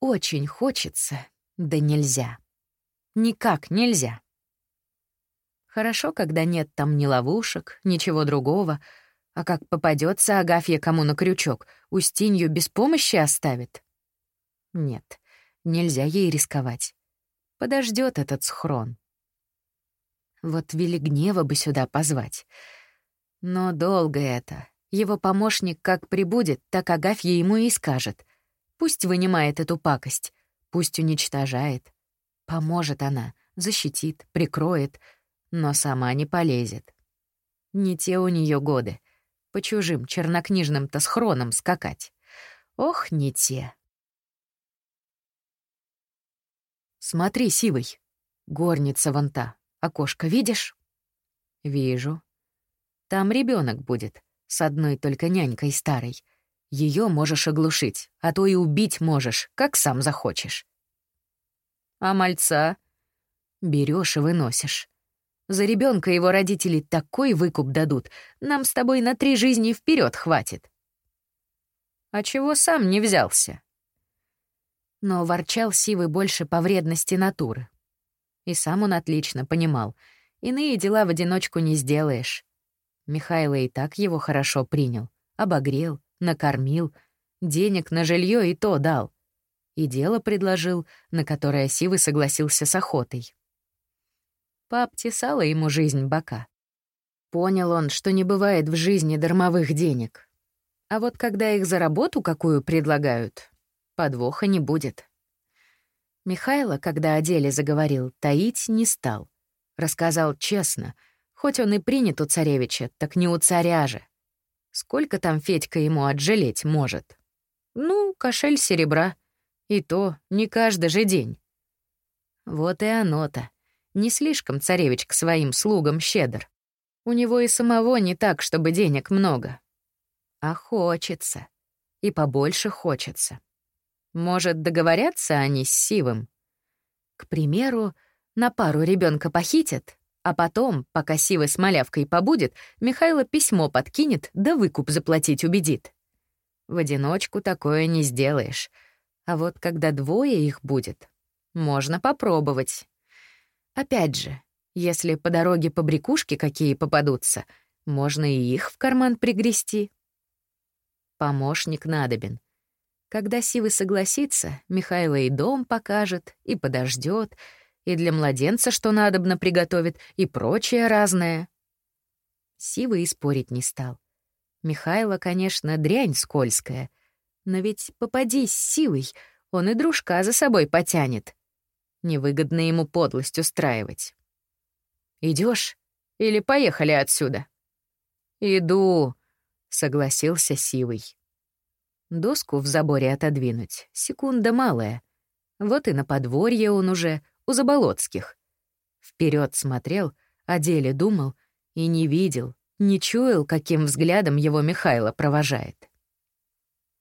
очень хочется, да нельзя. Никак нельзя. Хорошо, когда нет там ни ловушек, ничего другого, а как попадется Агафья кому на крючок, Устинью без помощи оставит? Нет, нельзя ей рисковать. Подождет этот схрон. Вот Велигнева бы сюда позвать. Но долго это. Его помощник как прибудет, так Агафья ему и скажет. Пусть вынимает эту пакость, пусть уничтожает. Поможет она, защитит, прикроет, но сама не полезет. Не те у нее годы. По чужим чернокнижным-то схронам скакать. Ох, не те. Смотри, Сивый. Горница вон та. Окошко видишь? Вижу. Там ребенок будет, с одной только нянькой старой. Ее можешь оглушить, а то и убить можешь, как сам захочешь. А мальца берешь и выносишь. За ребенка его родители такой выкуп дадут, нам с тобой на три жизни вперед хватит. А чего сам не взялся? Но ворчал Сивый больше по вредности натуры. И сам он отлично понимал, иные дела в одиночку не сделаешь. Михайло и так его хорошо принял, обогрел, накормил, денег на жилье и то дал. И дело предложил, на которое Сивы согласился с охотой. Пообтесала ему жизнь бока. Понял он, что не бывает в жизни дармовых денег. А вот когда их за работу какую предлагают, подвоха не будет. Михайло, когда о деле заговорил, таить не стал. Рассказал честно, хоть он и принят у царевича, так не у царя же. Сколько там Федька ему отжалеть может? Ну, кошель серебра. И то не каждый же день. Вот и оно-то. Не слишком царевич к своим слугам щедр. У него и самого не так, чтобы денег много. А хочется. И побольше хочется. Может, договорятся они с Сивым? К примеру, на пару ребенка похитят, А потом, пока Сива с малявкой побудет, Михайло письмо подкинет, да выкуп заплатить убедит. В одиночку такое не сделаешь. А вот когда двое их будет, можно попробовать. Опять же, если по дороге побрякушки какие попадутся, можно и их в карман пригрести. Помощник надобен. Когда Сивы согласится, Михайло и дом покажет, и подождет, и для младенца что надобно приготовит, и прочее разное. Сива и спорить не стал. Михайло, конечно, дрянь скользкая, но ведь попадись с Сивой, он и дружка за собой потянет. Невыгодно ему подлость устраивать. Идешь или поехали отсюда? Иду, согласился Сивый. Доску в заборе отодвинуть — секунда малая. Вот и на подворье он уже, у Заболоцких. Вперед смотрел, о деле думал и не видел, не чуял, каким взглядом его Михайло провожает.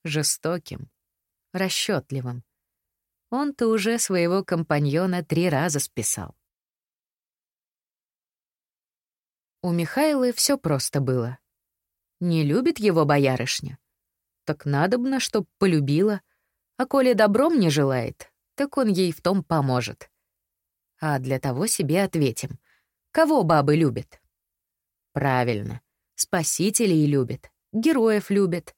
Жестоким, расчетливым. Он-то уже своего компаньона три раза списал. У Михайлы все просто было. Не любит его боярышня — так надобно, чтоб полюбила. А коли добром не желает, так он ей в том поможет. А для того себе ответим. Кого бабы любят? Правильно, спасителей любят, героев любят.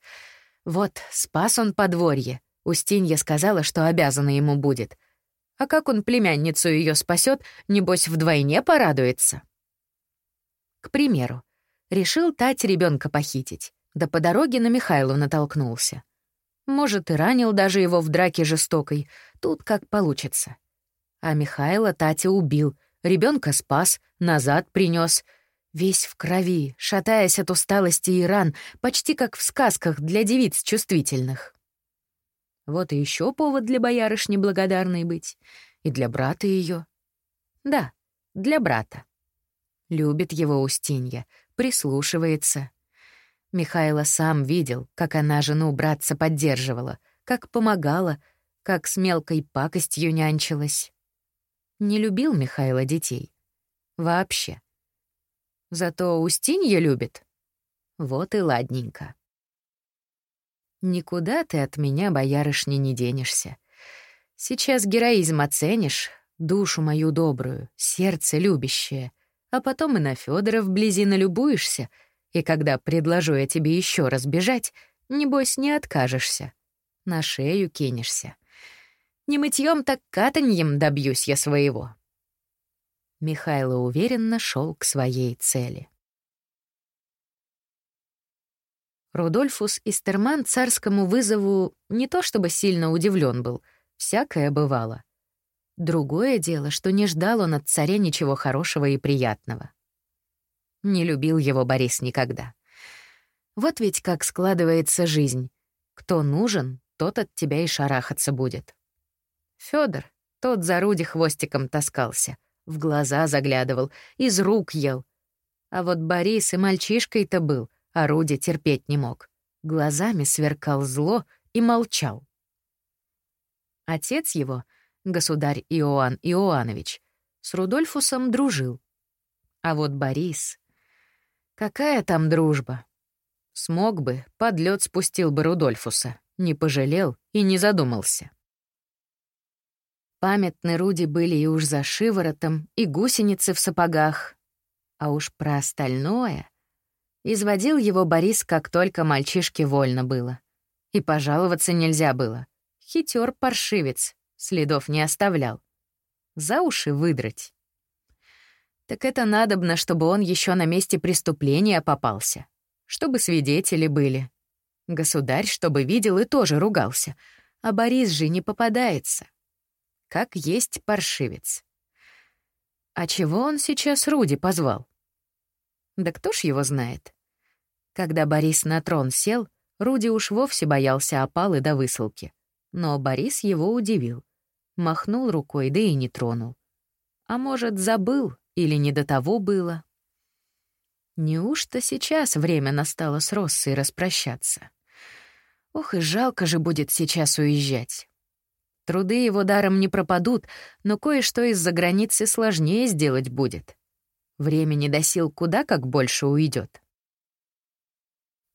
Вот, спас он подворье. Устинья сказала, что обязана ему будет. А как он племянницу ее спасет, небось, вдвойне порадуется. К примеру, решил Тать ребенка похитить. Да по дороге на Михайлу натолкнулся. Может, и ранил даже его в драке жестокой. Тут как получится. А Михайла Татя убил, ребенка спас, назад принес, Весь в крови, шатаясь от усталости и ран, почти как в сказках для девиц чувствительных. Вот и еще повод для боярышни благодарной быть. И для брата ее. Да, для брата. Любит его Устинья, прислушивается. Михайло сам видел, как она жену братца поддерживала, как помогала, как с мелкой пакостью нянчилась. Не любил Михайло детей. Вообще. Зато Устинья любит. Вот и ладненько. Никуда ты от меня, боярышни, не денешься. Сейчас героизм оценишь, душу мою добрую, сердце любящее, а потом и на Фёдора вблизи налюбуешься — и когда предложу я тебе еще раз бежать, небось, не откажешься. На шею кинешься. Не мытьем, так катаньем добьюсь я своего. Михайло уверенно шел к своей цели. Рудольфус Истерман царскому вызову не то чтобы сильно удивлен был, всякое бывало. Другое дело, что не ждал он от царя ничего хорошего и приятного. Не любил его Борис никогда. Вот ведь как складывается жизнь. Кто нужен, тот от тебя и шарахаться будет. Фёдор, тот за Руди хвостиком таскался, в глаза заглядывал, из рук ел. А вот Борис и мальчишкой-то был, а Руди терпеть не мог. Глазами сверкал зло и молчал. Отец его, государь Иоанн Иоанович, с Рудольфусом дружил. А вот Борис... Какая там дружба? Смог бы, под лед спустил бы Рудольфуса, не пожалел и не задумался. Памятны Руди были и уж за шиворотом, и гусеницы в сапогах. А уж про остальное... Изводил его Борис, как только мальчишке вольно было. И пожаловаться нельзя было. Хитер паршивец, следов не оставлял. За уши выдрать. Так это надобно, чтобы он еще на месте преступления попался. Чтобы свидетели были. Государь, чтобы видел и тоже ругался. А Борис же не попадается. Как есть паршивец. А чего он сейчас Руди позвал? Да кто ж его знает? Когда Борис на трон сел, Руди уж вовсе боялся опалы до высылки. Но Борис его удивил. Махнул рукой, да и не тронул. А может, забыл, или не до того было? Неужто сейчас время настало с Россой распрощаться? Ох, и жалко же будет сейчас уезжать. Труды его даром не пропадут, но кое-что из-за границы сложнее сделать будет. Времени до сил куда как больше уйдет.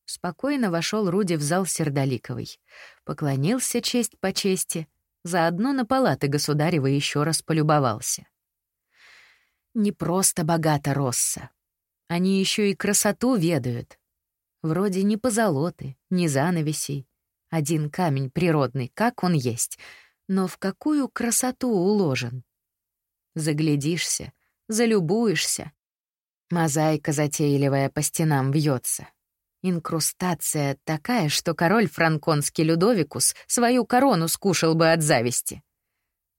Спокойно вошел Руди в зал Сердоликовой. Поклонился честь по чести, заодно на палаты государева еще раз полюбовался. Не просто богата Росса. Они еще и красоту ведают. Вроде ни позолоты, ни занавесей. Один камень природный, как он есть, но в какую красоту уложен. Заглядишься, залюбуешься. Мозаика затейливая по стенам вьется. Инкрустация такая, что король франконский Людовикус свою корону скушал бы от зависти.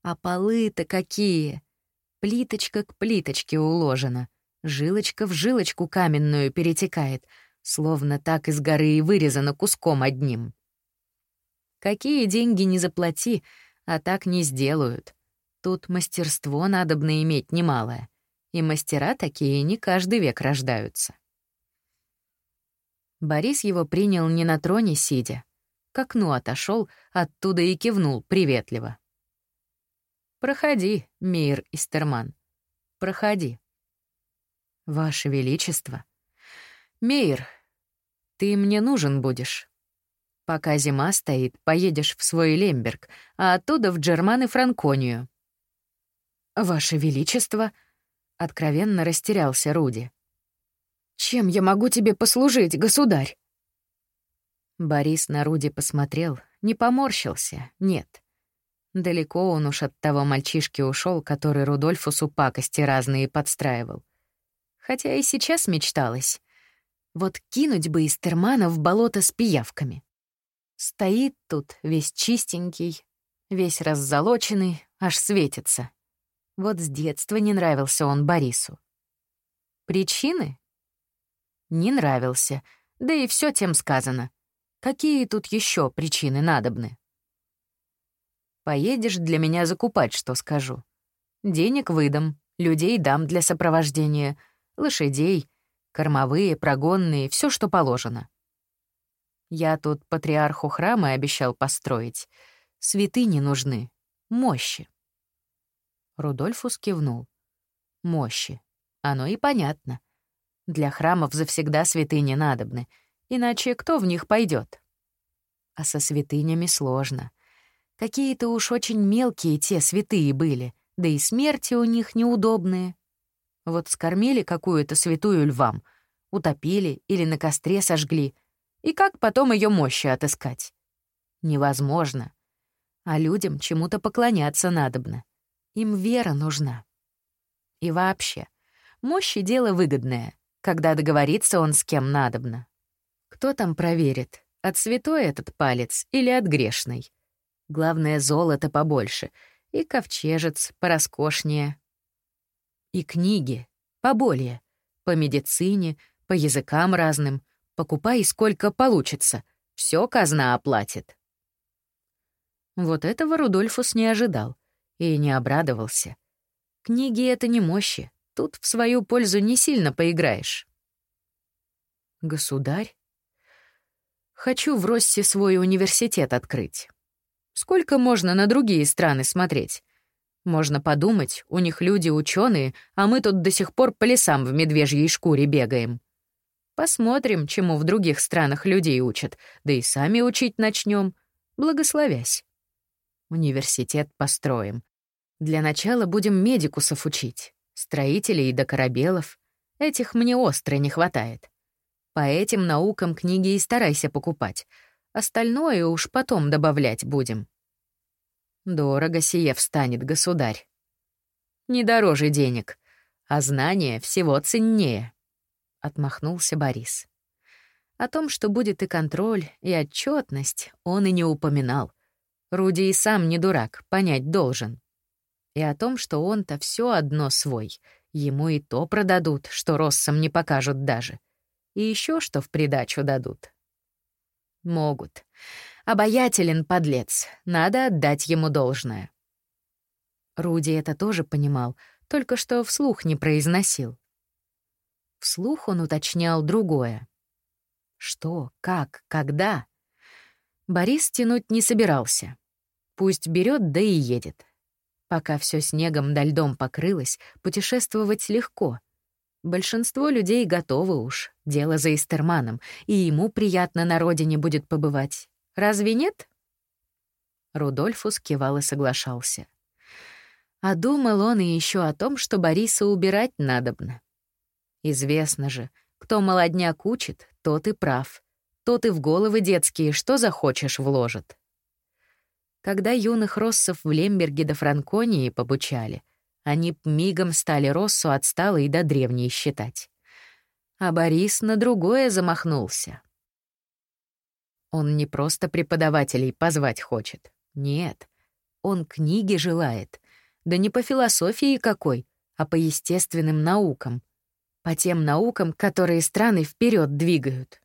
А полы-то какие! Плиточка к плиточке уложена, жилочка в жилочку каменную перетекает, словно так из горы и вырезано куском одним. Какие деньги не заплати, а так не сделают. Тут мастерство надобно иметь немалое, и мастера такие не каждый век рождаются. Борис его принял не на троне сидя, к окну отошел, оттуда и кивнул приветливо. «Проходи, Мейр Истерман, проходи». «Ваше Величество». «Мейр, ты мне нужен будешь. Пока зима стоит, поедешь в свой Лемберг, а оттуда в Джерман и Франконию». «Ваше Величество», — откровенно растерялся Руди. «Чем я могу тебе послужить, государь?» Борис на Руди посмотрел, не поморщился, нет. Далеко он уж от того мальчишки ушел, который Рудольфусу пакости разные подстраивал. Хотя и сейчас мечталось. Вот кинуть бы из термана в болото с пиявками. Стоит тут весь чистенький, весь раззолоченный, аж светится. Вот с детства не нравился он Борису. Причины? Не нравился, да и все тем сказано. Какие тут еще причины надобны? Поедешь для меня закупать, что скажу. Денег выдам, людей дам для сопровождения, лошадей, кормовые, прогонные, все, что положено. Я тут патриарху храма обещал построить. Святыни нужны, мощи. Рудольфус кивнул. Мощи. Оно и понятно. Для храмов завсегда святыни надобны, иначе кто в них пойдет? А со святынями сложно. Какие-то уж очень мелкие те святые были, да и смерти у них неудобные. Вот скормили какую-то святую львам, утопили или на костре сожгли. И как потом ее мощи отыскать? Невозможно. А людям чему-то поклоняться надобно. Им вера нужна. И вообще, мощи — дело выгодное, когда договориться он с кем надобно. Кто там проверит, от святой этот палец или от грешной? Главное, золото побольше. И ковчежец пороскошнее. И книги поболее. По медицине, по языкам разным. Покупай, сколько получится. Все казна оплатит. Вот этого Рудольфус не ожидал и не обрадовался. Книги — это не мощи. Тут в свою пользу не сильно поиграешь. Государь? Хочу в Россе свой университет открыть. Сколько можно на другие страны смотреть? Можно подумать, у них люди ученые, а мы тут до сих пор по лесам в медвежьей шкуре бегаем. Посмотрим, чему в других странах людей учат, да и сами учить начнем, благословясь. Университет построим. Для начала будем медикусов учить, строителей до корабелов. Этих мне остро не хватает. По этим наукам книги и старайся покупать — Остальное уж потом добавлять будем. Дорого сие встанет, государь. Не дороже денег, а знания всего ценнее. Отмахнулся Борис. О том, что будет и контроль, и отчетность, он и не упоминал. Руди и сам не дурак, понять должен. И о том, что он-то все одно свой, ему и то продадут, что россам не покажут даже. И еще что в придачу дадут. Могут. Обаятелен подлец, надо отдать ему должное. Руди это тоже понимал, только что вслух не произносил. Вслух он уточнял другое. Что, как, когда? Борис тянуть не собирался. Пусть берет, да и едет. Пока все снегом да льдом покрылось, путешествовать легко. Большинство людей готовы уж, дело за Эстерманом, и ему приятно на родине будет побывать. Разве нет? Рудольфус кивал и соглашался. А думал он и еще о том, что Бориса убирать надобно. Известно же, кто молодняк учит, тот и прав. Тот и в головы детские что захочешь вложит. Когда юных россов в Лемберге до Франконии побучали, они мигом стали Россу отсталой и до древней считать. А Борис на другое замахнулся. Он не просто преподавателей позвать хочет. Нет, он книги желает. Да не по философии какой, а по естественным наукам. По тем наукам, которые страны вперед двигают.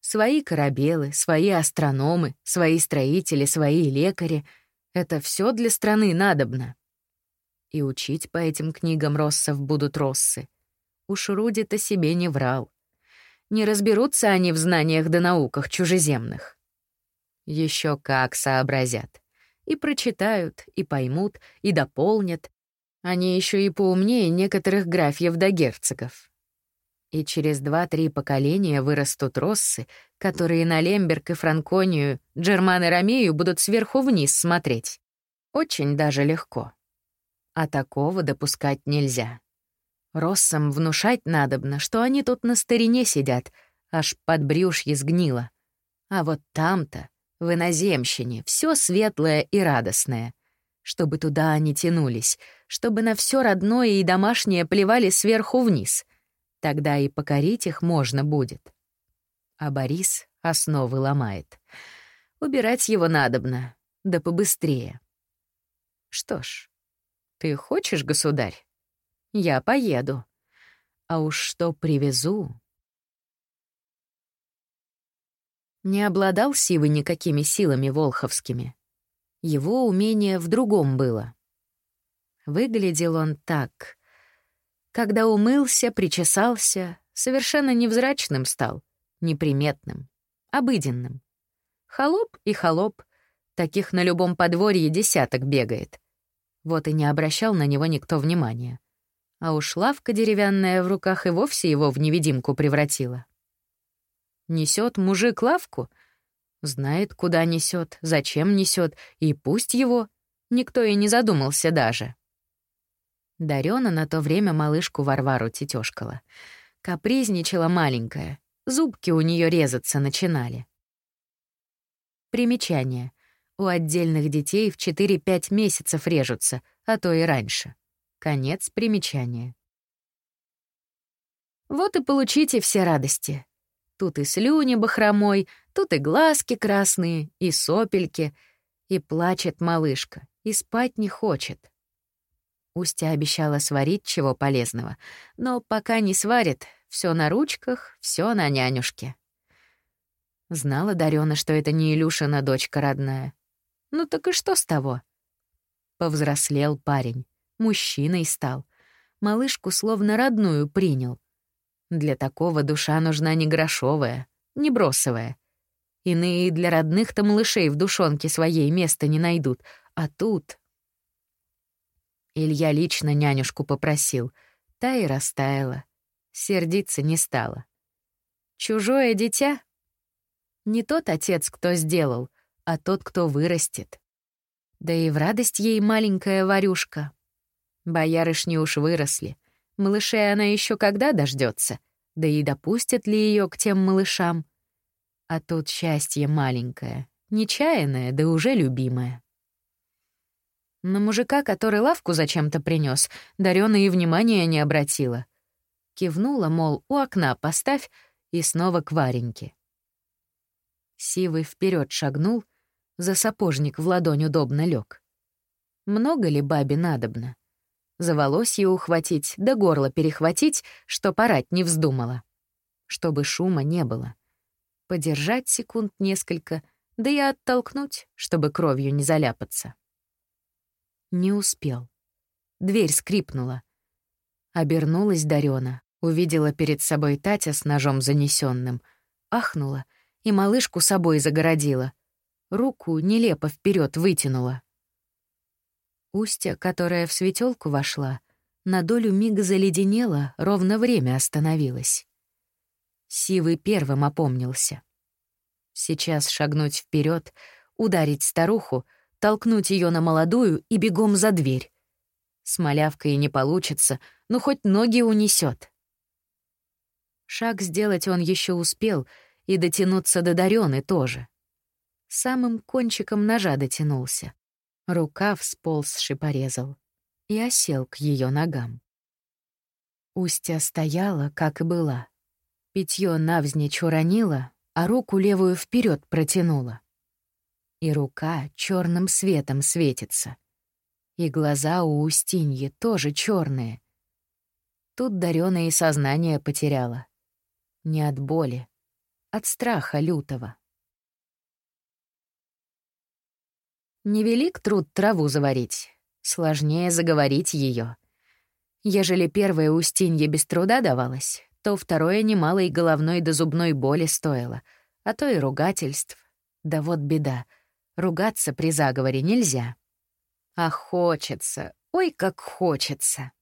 Свои корабелы, свои астрономы, свои строители, свои лекари — это все для страны надобно. И учить по этим книгам Россов будут Россы. Уж Руди-то себе не врал. Не разберутся они в знаниях да науках чужеземных. Еще как сообразят. И прочитают, и поймут, и дополнят. Они еще и поумнее некоторых графьев да герцогов. И через два-три поколения вырастут россы, которые на Лемберг и Франконию, Джерман и Ромею будут сверху вниз смотреть. Очень даже легко. А такого допускать нельзя. Россам внушать надобно, что они тут на старине сидят, аж под брюшье сгнило. А вот там-то, в иноземщине, все светлое и радостное. Чтобы туда они тянулись, чтобы на все родное и домашнее плевали сверху вниз. Тогда и покорить их можно будет. А Борис основы ломает. Убирать его надобно, да побыстрее. Что ж, ты хочешь, государь? Я поеду. А уж что привезу... Не обладал Сивы никакими силами волховскими. Его умение в другом было. Выглядел он так. Когда умылся, причесался, совершенно невзрачным стал, неприметным, обыденным. Холоп и холоп, таких на любом подворье десяток бегает. Вот и не обращал на него никто внимания. А уж лавка деревянная в руках и вовсе его в невидимку превратила. Несет мужик лавку? Знает, куда несет, зачем несет, и пусть его. Никто и не задумался даже. Дарёна на то время малышку Варвару тетёшкала. Капризничала маленькая, зубки у неё резаться начинали. Примечание. У отдельных детей в 4-5 месяцев режутся, а то и раньше. Конец примечания. Вот и получите все радости. Тут и слюни бахромой, тут и глазки красные, и сопельки. И плачет малышка, и спать не хочет. Устя обещала сварить чего полезного, но пока не сварит, все на ручках, все на нянюшке. Знала Дарёна, что это не Илюшина дочка родная. Ну так и что с того? Повзрослел парень, мужчиной стал. Малышку словно родную принял. Для такого душа нужна не грошовая, не бросовая. Иные для родных-то малышей в душонке своей места не найдут, а тут... Илья лично нянюшку попросил, та и растаяла. Сердиться не стала. Чужое дитя? Не тот отец, кто сделал — а тот, кто вырастет. Да и в радость ей маленькая Варюшка. Боярышни уж выросли. Малышей она еще когда дождется, да и допустят ли ее к тем малышам. А тут счастье маленькое, нечаянное, да уже любимое. На мужика, который лавку зачем-то принес, Дарёна и внимания не обратила. Кивнула, мол, у окна поставь, и снова к Вареньке. Сивый вперед шагнул, за сапожник в ладонь удобно лег. Много ли бабе надобно? За волосье ухватить, да горло перехватить, что порать не вздумала. Чтобы шума не было. Подержать секунд несколько, да и оттолкнуть, чтобы кровью не заляпаться. Не успел. Дверь скрипнула. Обернулась Дарёна, увидела перед собой Татя с ножом занесенным, ахнула и малышку собой загородила. Руку нелепо вперед вытянула. Устья, которая в светелку вошла, На долю мига заледенело, ровно время остановилось. Сивый первым опомнился. Сейчас шагнуть вперед, ударить старуху, толкнуть ее на молодую и бегом за дверь. С малявкой не получится, но хоть ноги унесет. Шаг сделать он еще успел, и дотянуться до Дарёны тоже. Самым кончиком ножа дотянулся. Рукав сползши порезал и осел к ее ногам. Устья стояла, как и была. Питье навзничь уронила, а руку левую вперед протянула. И рука черным светом светится. И глаза у Устиньи тоже черные. Тут Дарёна и сознание потеряла. Не от боли, от страха лютого. Невелик труд траву заварить, сложнее заговорить ее. Ежели первое Устинье без труда давалось, то второе немалой головной до зубной боли стоило, а то и ругательств. Да вот беда, ругаться при заговоре нельзя. А хочется, ой, как хочется.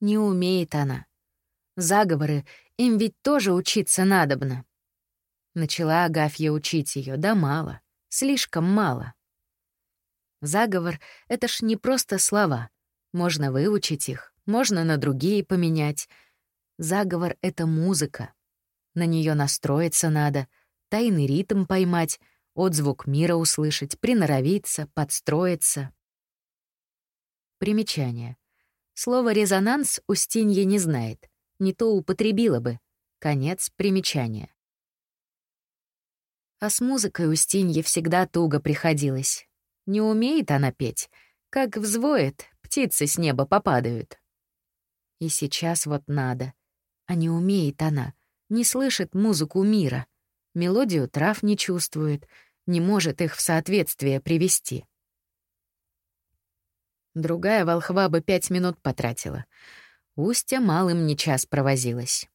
Не умеет она. Заговоры им ведь тоже учиться надобно. Начала Агафья учить ее, да мало, слишком мало. Заговор — это ж не просто слова. Можно выучить их, можно на другие поменять — Заговор — это музыка. На нее настроиться надо, тайный ритм поймать, отзвук мира услышать, приноровиться, подстроиться. Примечание. Слово «резонанс» Устинья не знает, не то употребила бы. Конец примечания. А с музыкой Устинье всегда туго приходилось. Не умеет она петь. Как взвоет, птицы с неба попадают. И сейчас вот надо. А не умеет она, не слышит музыку мира, мелодию трав не чувствует, не может их в соответствие привести. Другая волхва бы пять минут потратила. Устья малым не час провозилась.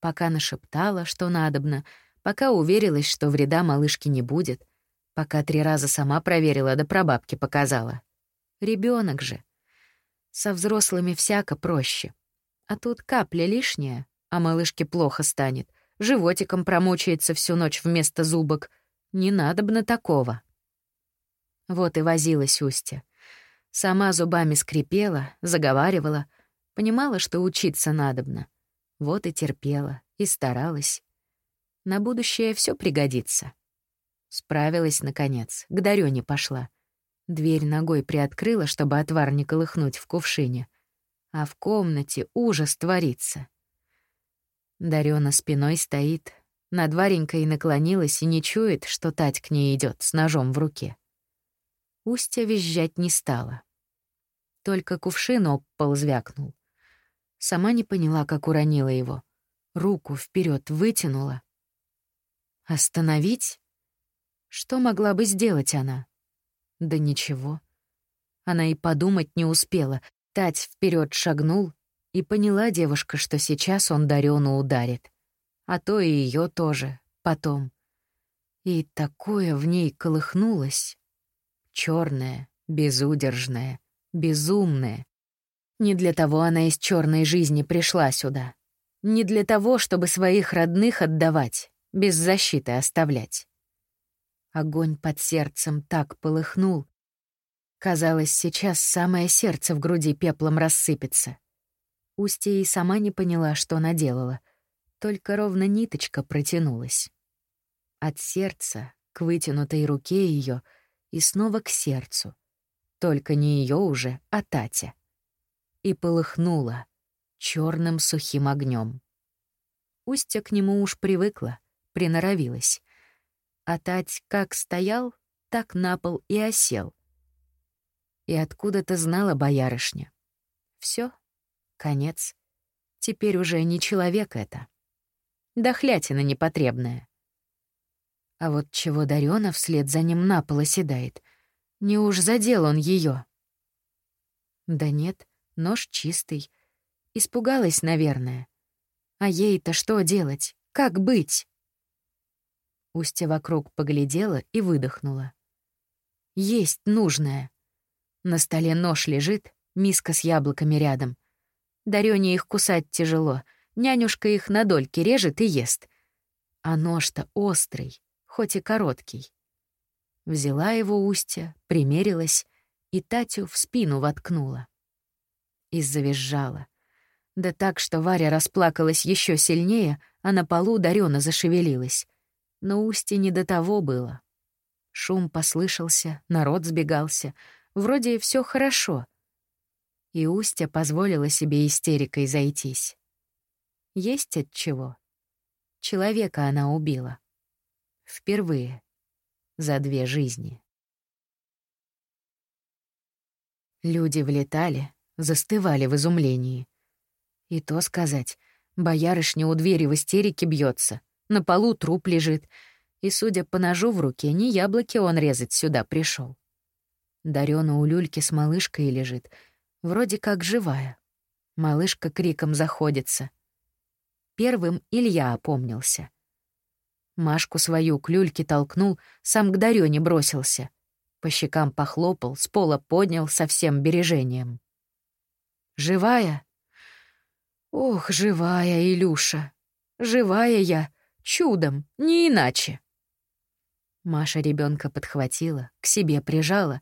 Пока нашептала, что надобно, пока уверилась, что вреда малышки не будет, пока три раза сама проверила да прабабке показала. Ребенок же. Со взрослыми всяко проще. А тут капля лишняя, а малышке плохо станет. Животиком промучается всю ночь вместо зубок. Не надо бы на такого. Вот и возилась Устья. Сама зубами скрипела, заговаривала, понимала, что учиться надобно. Вот и терпела, и старалась. На будущее все пригодится. Справилась, наконец, к Дарёне пошла. Дверь ногой приоткрыла, чтобы отвар не колыхнуть в кувшине. А в комнате ужас творится. Дарёна спиной стоит, над Варенькой наклонилась и не чует, что Тать к ней идет с ножом в руке. Устья визжать не стала. Только кувшин об пол звякнул. Сама не поняла, как уронила его. Руку вперед вытянула. Остановить? Что могла бы сделать она? Да ничего. Она и подумать не успела. Тать вперед шагнул, и поняла девушка, что сейчас он Дарёну ударит. А то и ее тоже, потом. И такое в ней колыхнулось. черное, безудержное, безумное. Не для того она из черной жизни пришла сюда. Не для того, чтобы своих родных отдавать, без защиты оставлять. Огонь под сердцем так полыхнул. Казалось, сейчас самое сердце в груди пеплом рассыпется. Устья и сама не поняла, что она делала. Только ровно ниточка протянулась. От сердца к вытянутой руке ее и снова к сердцу. Только не ее уже, а Татя. И полыхнула черным сухим огнем. Устья к нему уж привыкла, приноровилась. А Тать как стоял, так на пол и осел. И откуда-то знала боярышня. Все, Конец. Теперь уже не человек это. Дохлятина непотребная. А вот чего Дарёна вслед за ним на пол оседает. Не уж задел он ее. Да нет, нож чистый. Испугалась, наверное. А ей-то что делать? Как быть? Устья вокруг поглядела и выдохнула. Есть нужное. На столе нож лежит, миска с яблоками рядом — Дарёне их кусать тяжело. Нянюшка их на дольки режет и ест. А нож-то острый, хоть и короткий. Взяла его устья, примерилась и Татю в спину воткнула. И завизжала. Да так, что Варя расплакалась еще сильнее, а на полу Дарёна зашевелилась. Но устье не до того было. Шум послышался, народ сбегался. Вроде все хорошо. И Устья позволила себе истерикой зайтись. Есть от чего. Человека она убила. Впервые. За две жизни. Люди влетали, застывали в изумлении. И то сказать, боярышня у двери в истерике бьется, на полу труп лежит, и, судя по ножу в руке, не яблоки он резать сюда пришел. Дарёна у люльки с малышкой лежит, вроде как живая. Малышка криком заходится. Первым Илья опомнился. Машку свою к люльке толкнул, сам к Дарёне бросился. По щекам похлопал, с пола поднял со всем бережением. «Живая?» «Ох, живая, Илюша! Живая я! Чудом, не иначе!» Маша ребенка подхватила, к себе прижала,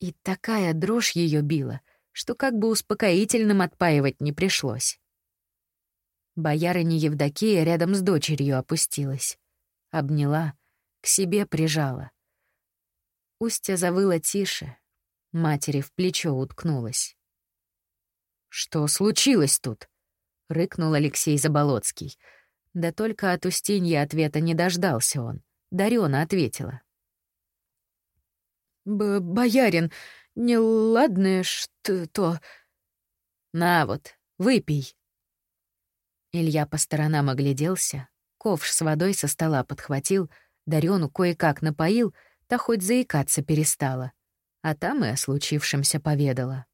и такая дрожь ее била, что как бы успокоительным отпаивать не пришлось. Боярыня Евдокия рядом с дочерью опустилась. Обняла, к себе прижала. Устья завыла тише, матери в плечо уткнулась. «Что случилось тут?» — рыкнул Алексей Заболоцкий. Да только от Устиньи ответа не дождался он. Дарёна ответила. «Боярин, неладное что-то...» «На вот, выпей». Илья по сторонам огляделся, ковш с водой со стола подхватил, Дарёну кое-как напоил, та хоть заикаться перестала, а там и о случившемся поведала.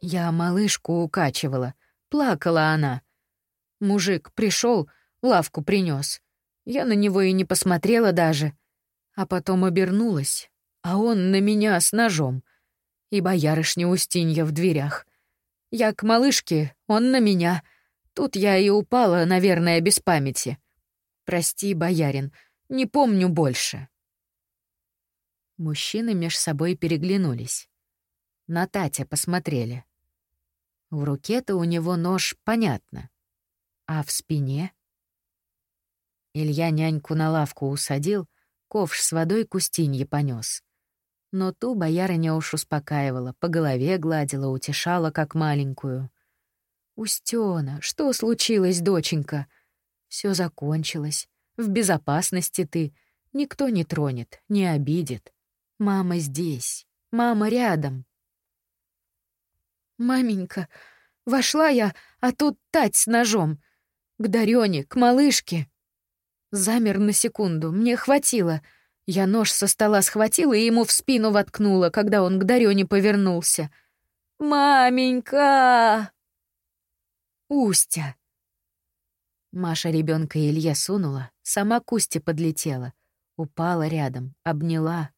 Я малышку укачивала, плакала она. Мужик пришел, лавку принес. Я на него и не посмотрела даже. А потом обернулась, а он на меня с ножом. И боярышня Устинья в дверях. Я к малышке, он на меня. Тут я и упала, наверное, без памяти. Прости, боярин, не помню больше. Мужчины меж собой переглянулись. На Татя посмотрели. В руке-то у него нож, понятно. А в спине? Илья няньку на лавку усадил, ковш с водой к Устинье понёс. Но ту боярыня уж успокаивала, по голове гладила, утешала, как маленькую. «Устёна, что случилось, доченька? Все закончилось. В безопасности ты. Никто не тронет, не обидит. Мама здесь, мама рядом». «Маменька, вошла я, а тут тать с ножом. К Дарёне, к малышке». Замер на секунду, мне хватило. Я нож со стола схватила и ему в спину воткнула, когда он к Дарёне повернулся. «Маменька!» «Устя!» Маша ребенка Илья сунула, сама к Усте подлетела. Упала рядом, обняла.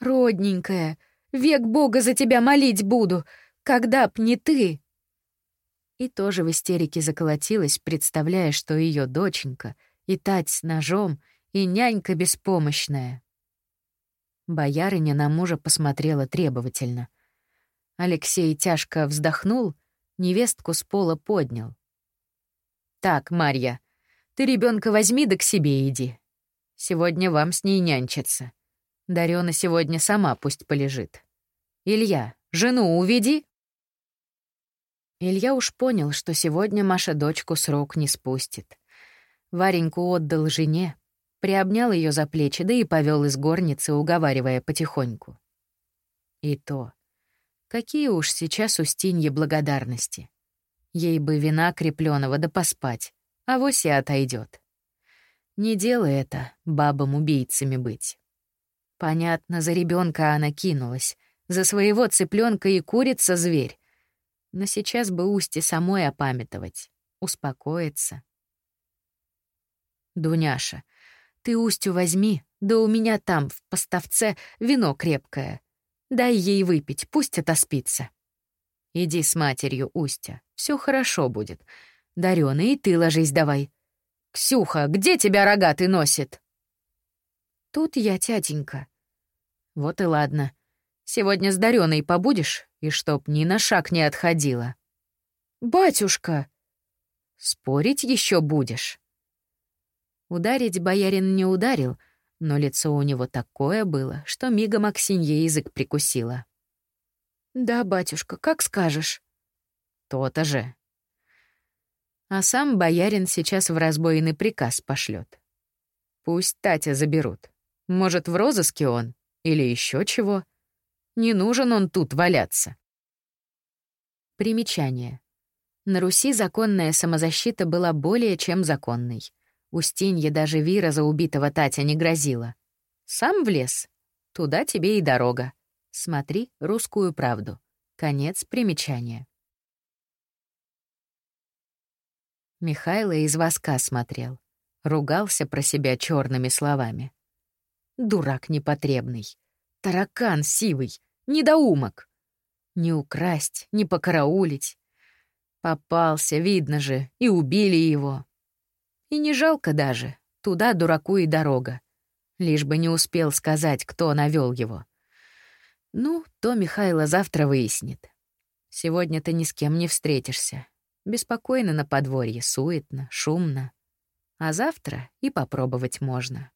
«Родненькая, век Бога за тебя молить буду, когда б не ты!» И тоже в истерике заколотилась, представляя, что ее доченька — и тать с ножом, и нянька беспомощная. Боярыня на мужа посмотрела требовательно. Алексей тяжко вздохнул, невестку с пола поднял. «Так, Марья, ты ребенка возьми да к себе иди. Сегодня вам с ней нянчиться. Дарёна сегодня сама пусть полежит. Илья, жену уведи». Илья уж понял, что сегодня Маша дочку с рук не спустит. Вареньку отдал жене, приобнял ее за плечи, да и повел из горницы, уговаривая потихоньку. И то. Какие уж сейчас у Стиньи благодарности. Ей бы вина крепленного да поспать, а вось и отойдет. Не делай это, бабам-убийцами быть. Понятно, за ребенка она кинулась, за своего цыпленка и курица зверь. Но сейчас бы Усти самой опамятовать, успокоиться. «Дуняша, ты Устю возьми, да у меня там, в поставце, вино крепкое. Дай ей выпить, пусть отоспится». Иди с матерью, Устя, все хорошо будет. Дарёна, и ты ложись давай. Ксюха, где тебя рогатый носит? Тут я, тятенька. Вот и ладно. Сегодня с Дарёной побудешь, и чтоб ни на шаг не отходила. Батюшка! Спорить еще будешь. Ударить боярин не ударил, но лицо у него такое было, что мигом Аксинья язык прикусила. «Да, батюшка, как скажешь». «То-то же». А сам боярин сейчас в разбойный приказ пошлет. Пусть Татя заберут. Может, в розыске он? Или еще чего? Не нужен он тут валяться. Примечание. На Руси законная самозащита была более чем законной. Устинье даже вира за убитого Татя не грозила. Сам в лес. Туда тебе и дорога. Смотри «Русскую правду». Конец примечания. Михайло из воска смотрел. Ругался про себя черными словами. Дурак непотребный. Таракан сивый. Недоумок. Не украсть, не покараулить. Попался, видно же, и убили его. И не жалко даже. Туда дураку и дорога. Лишь бы не успел сказать, кто навел его. Ну, то Михайло завтра выяснит. Сегодня ты ни с кем не встретишься. Беспокойно на подворье, суетно, шумно. А завтра и попробовать можно.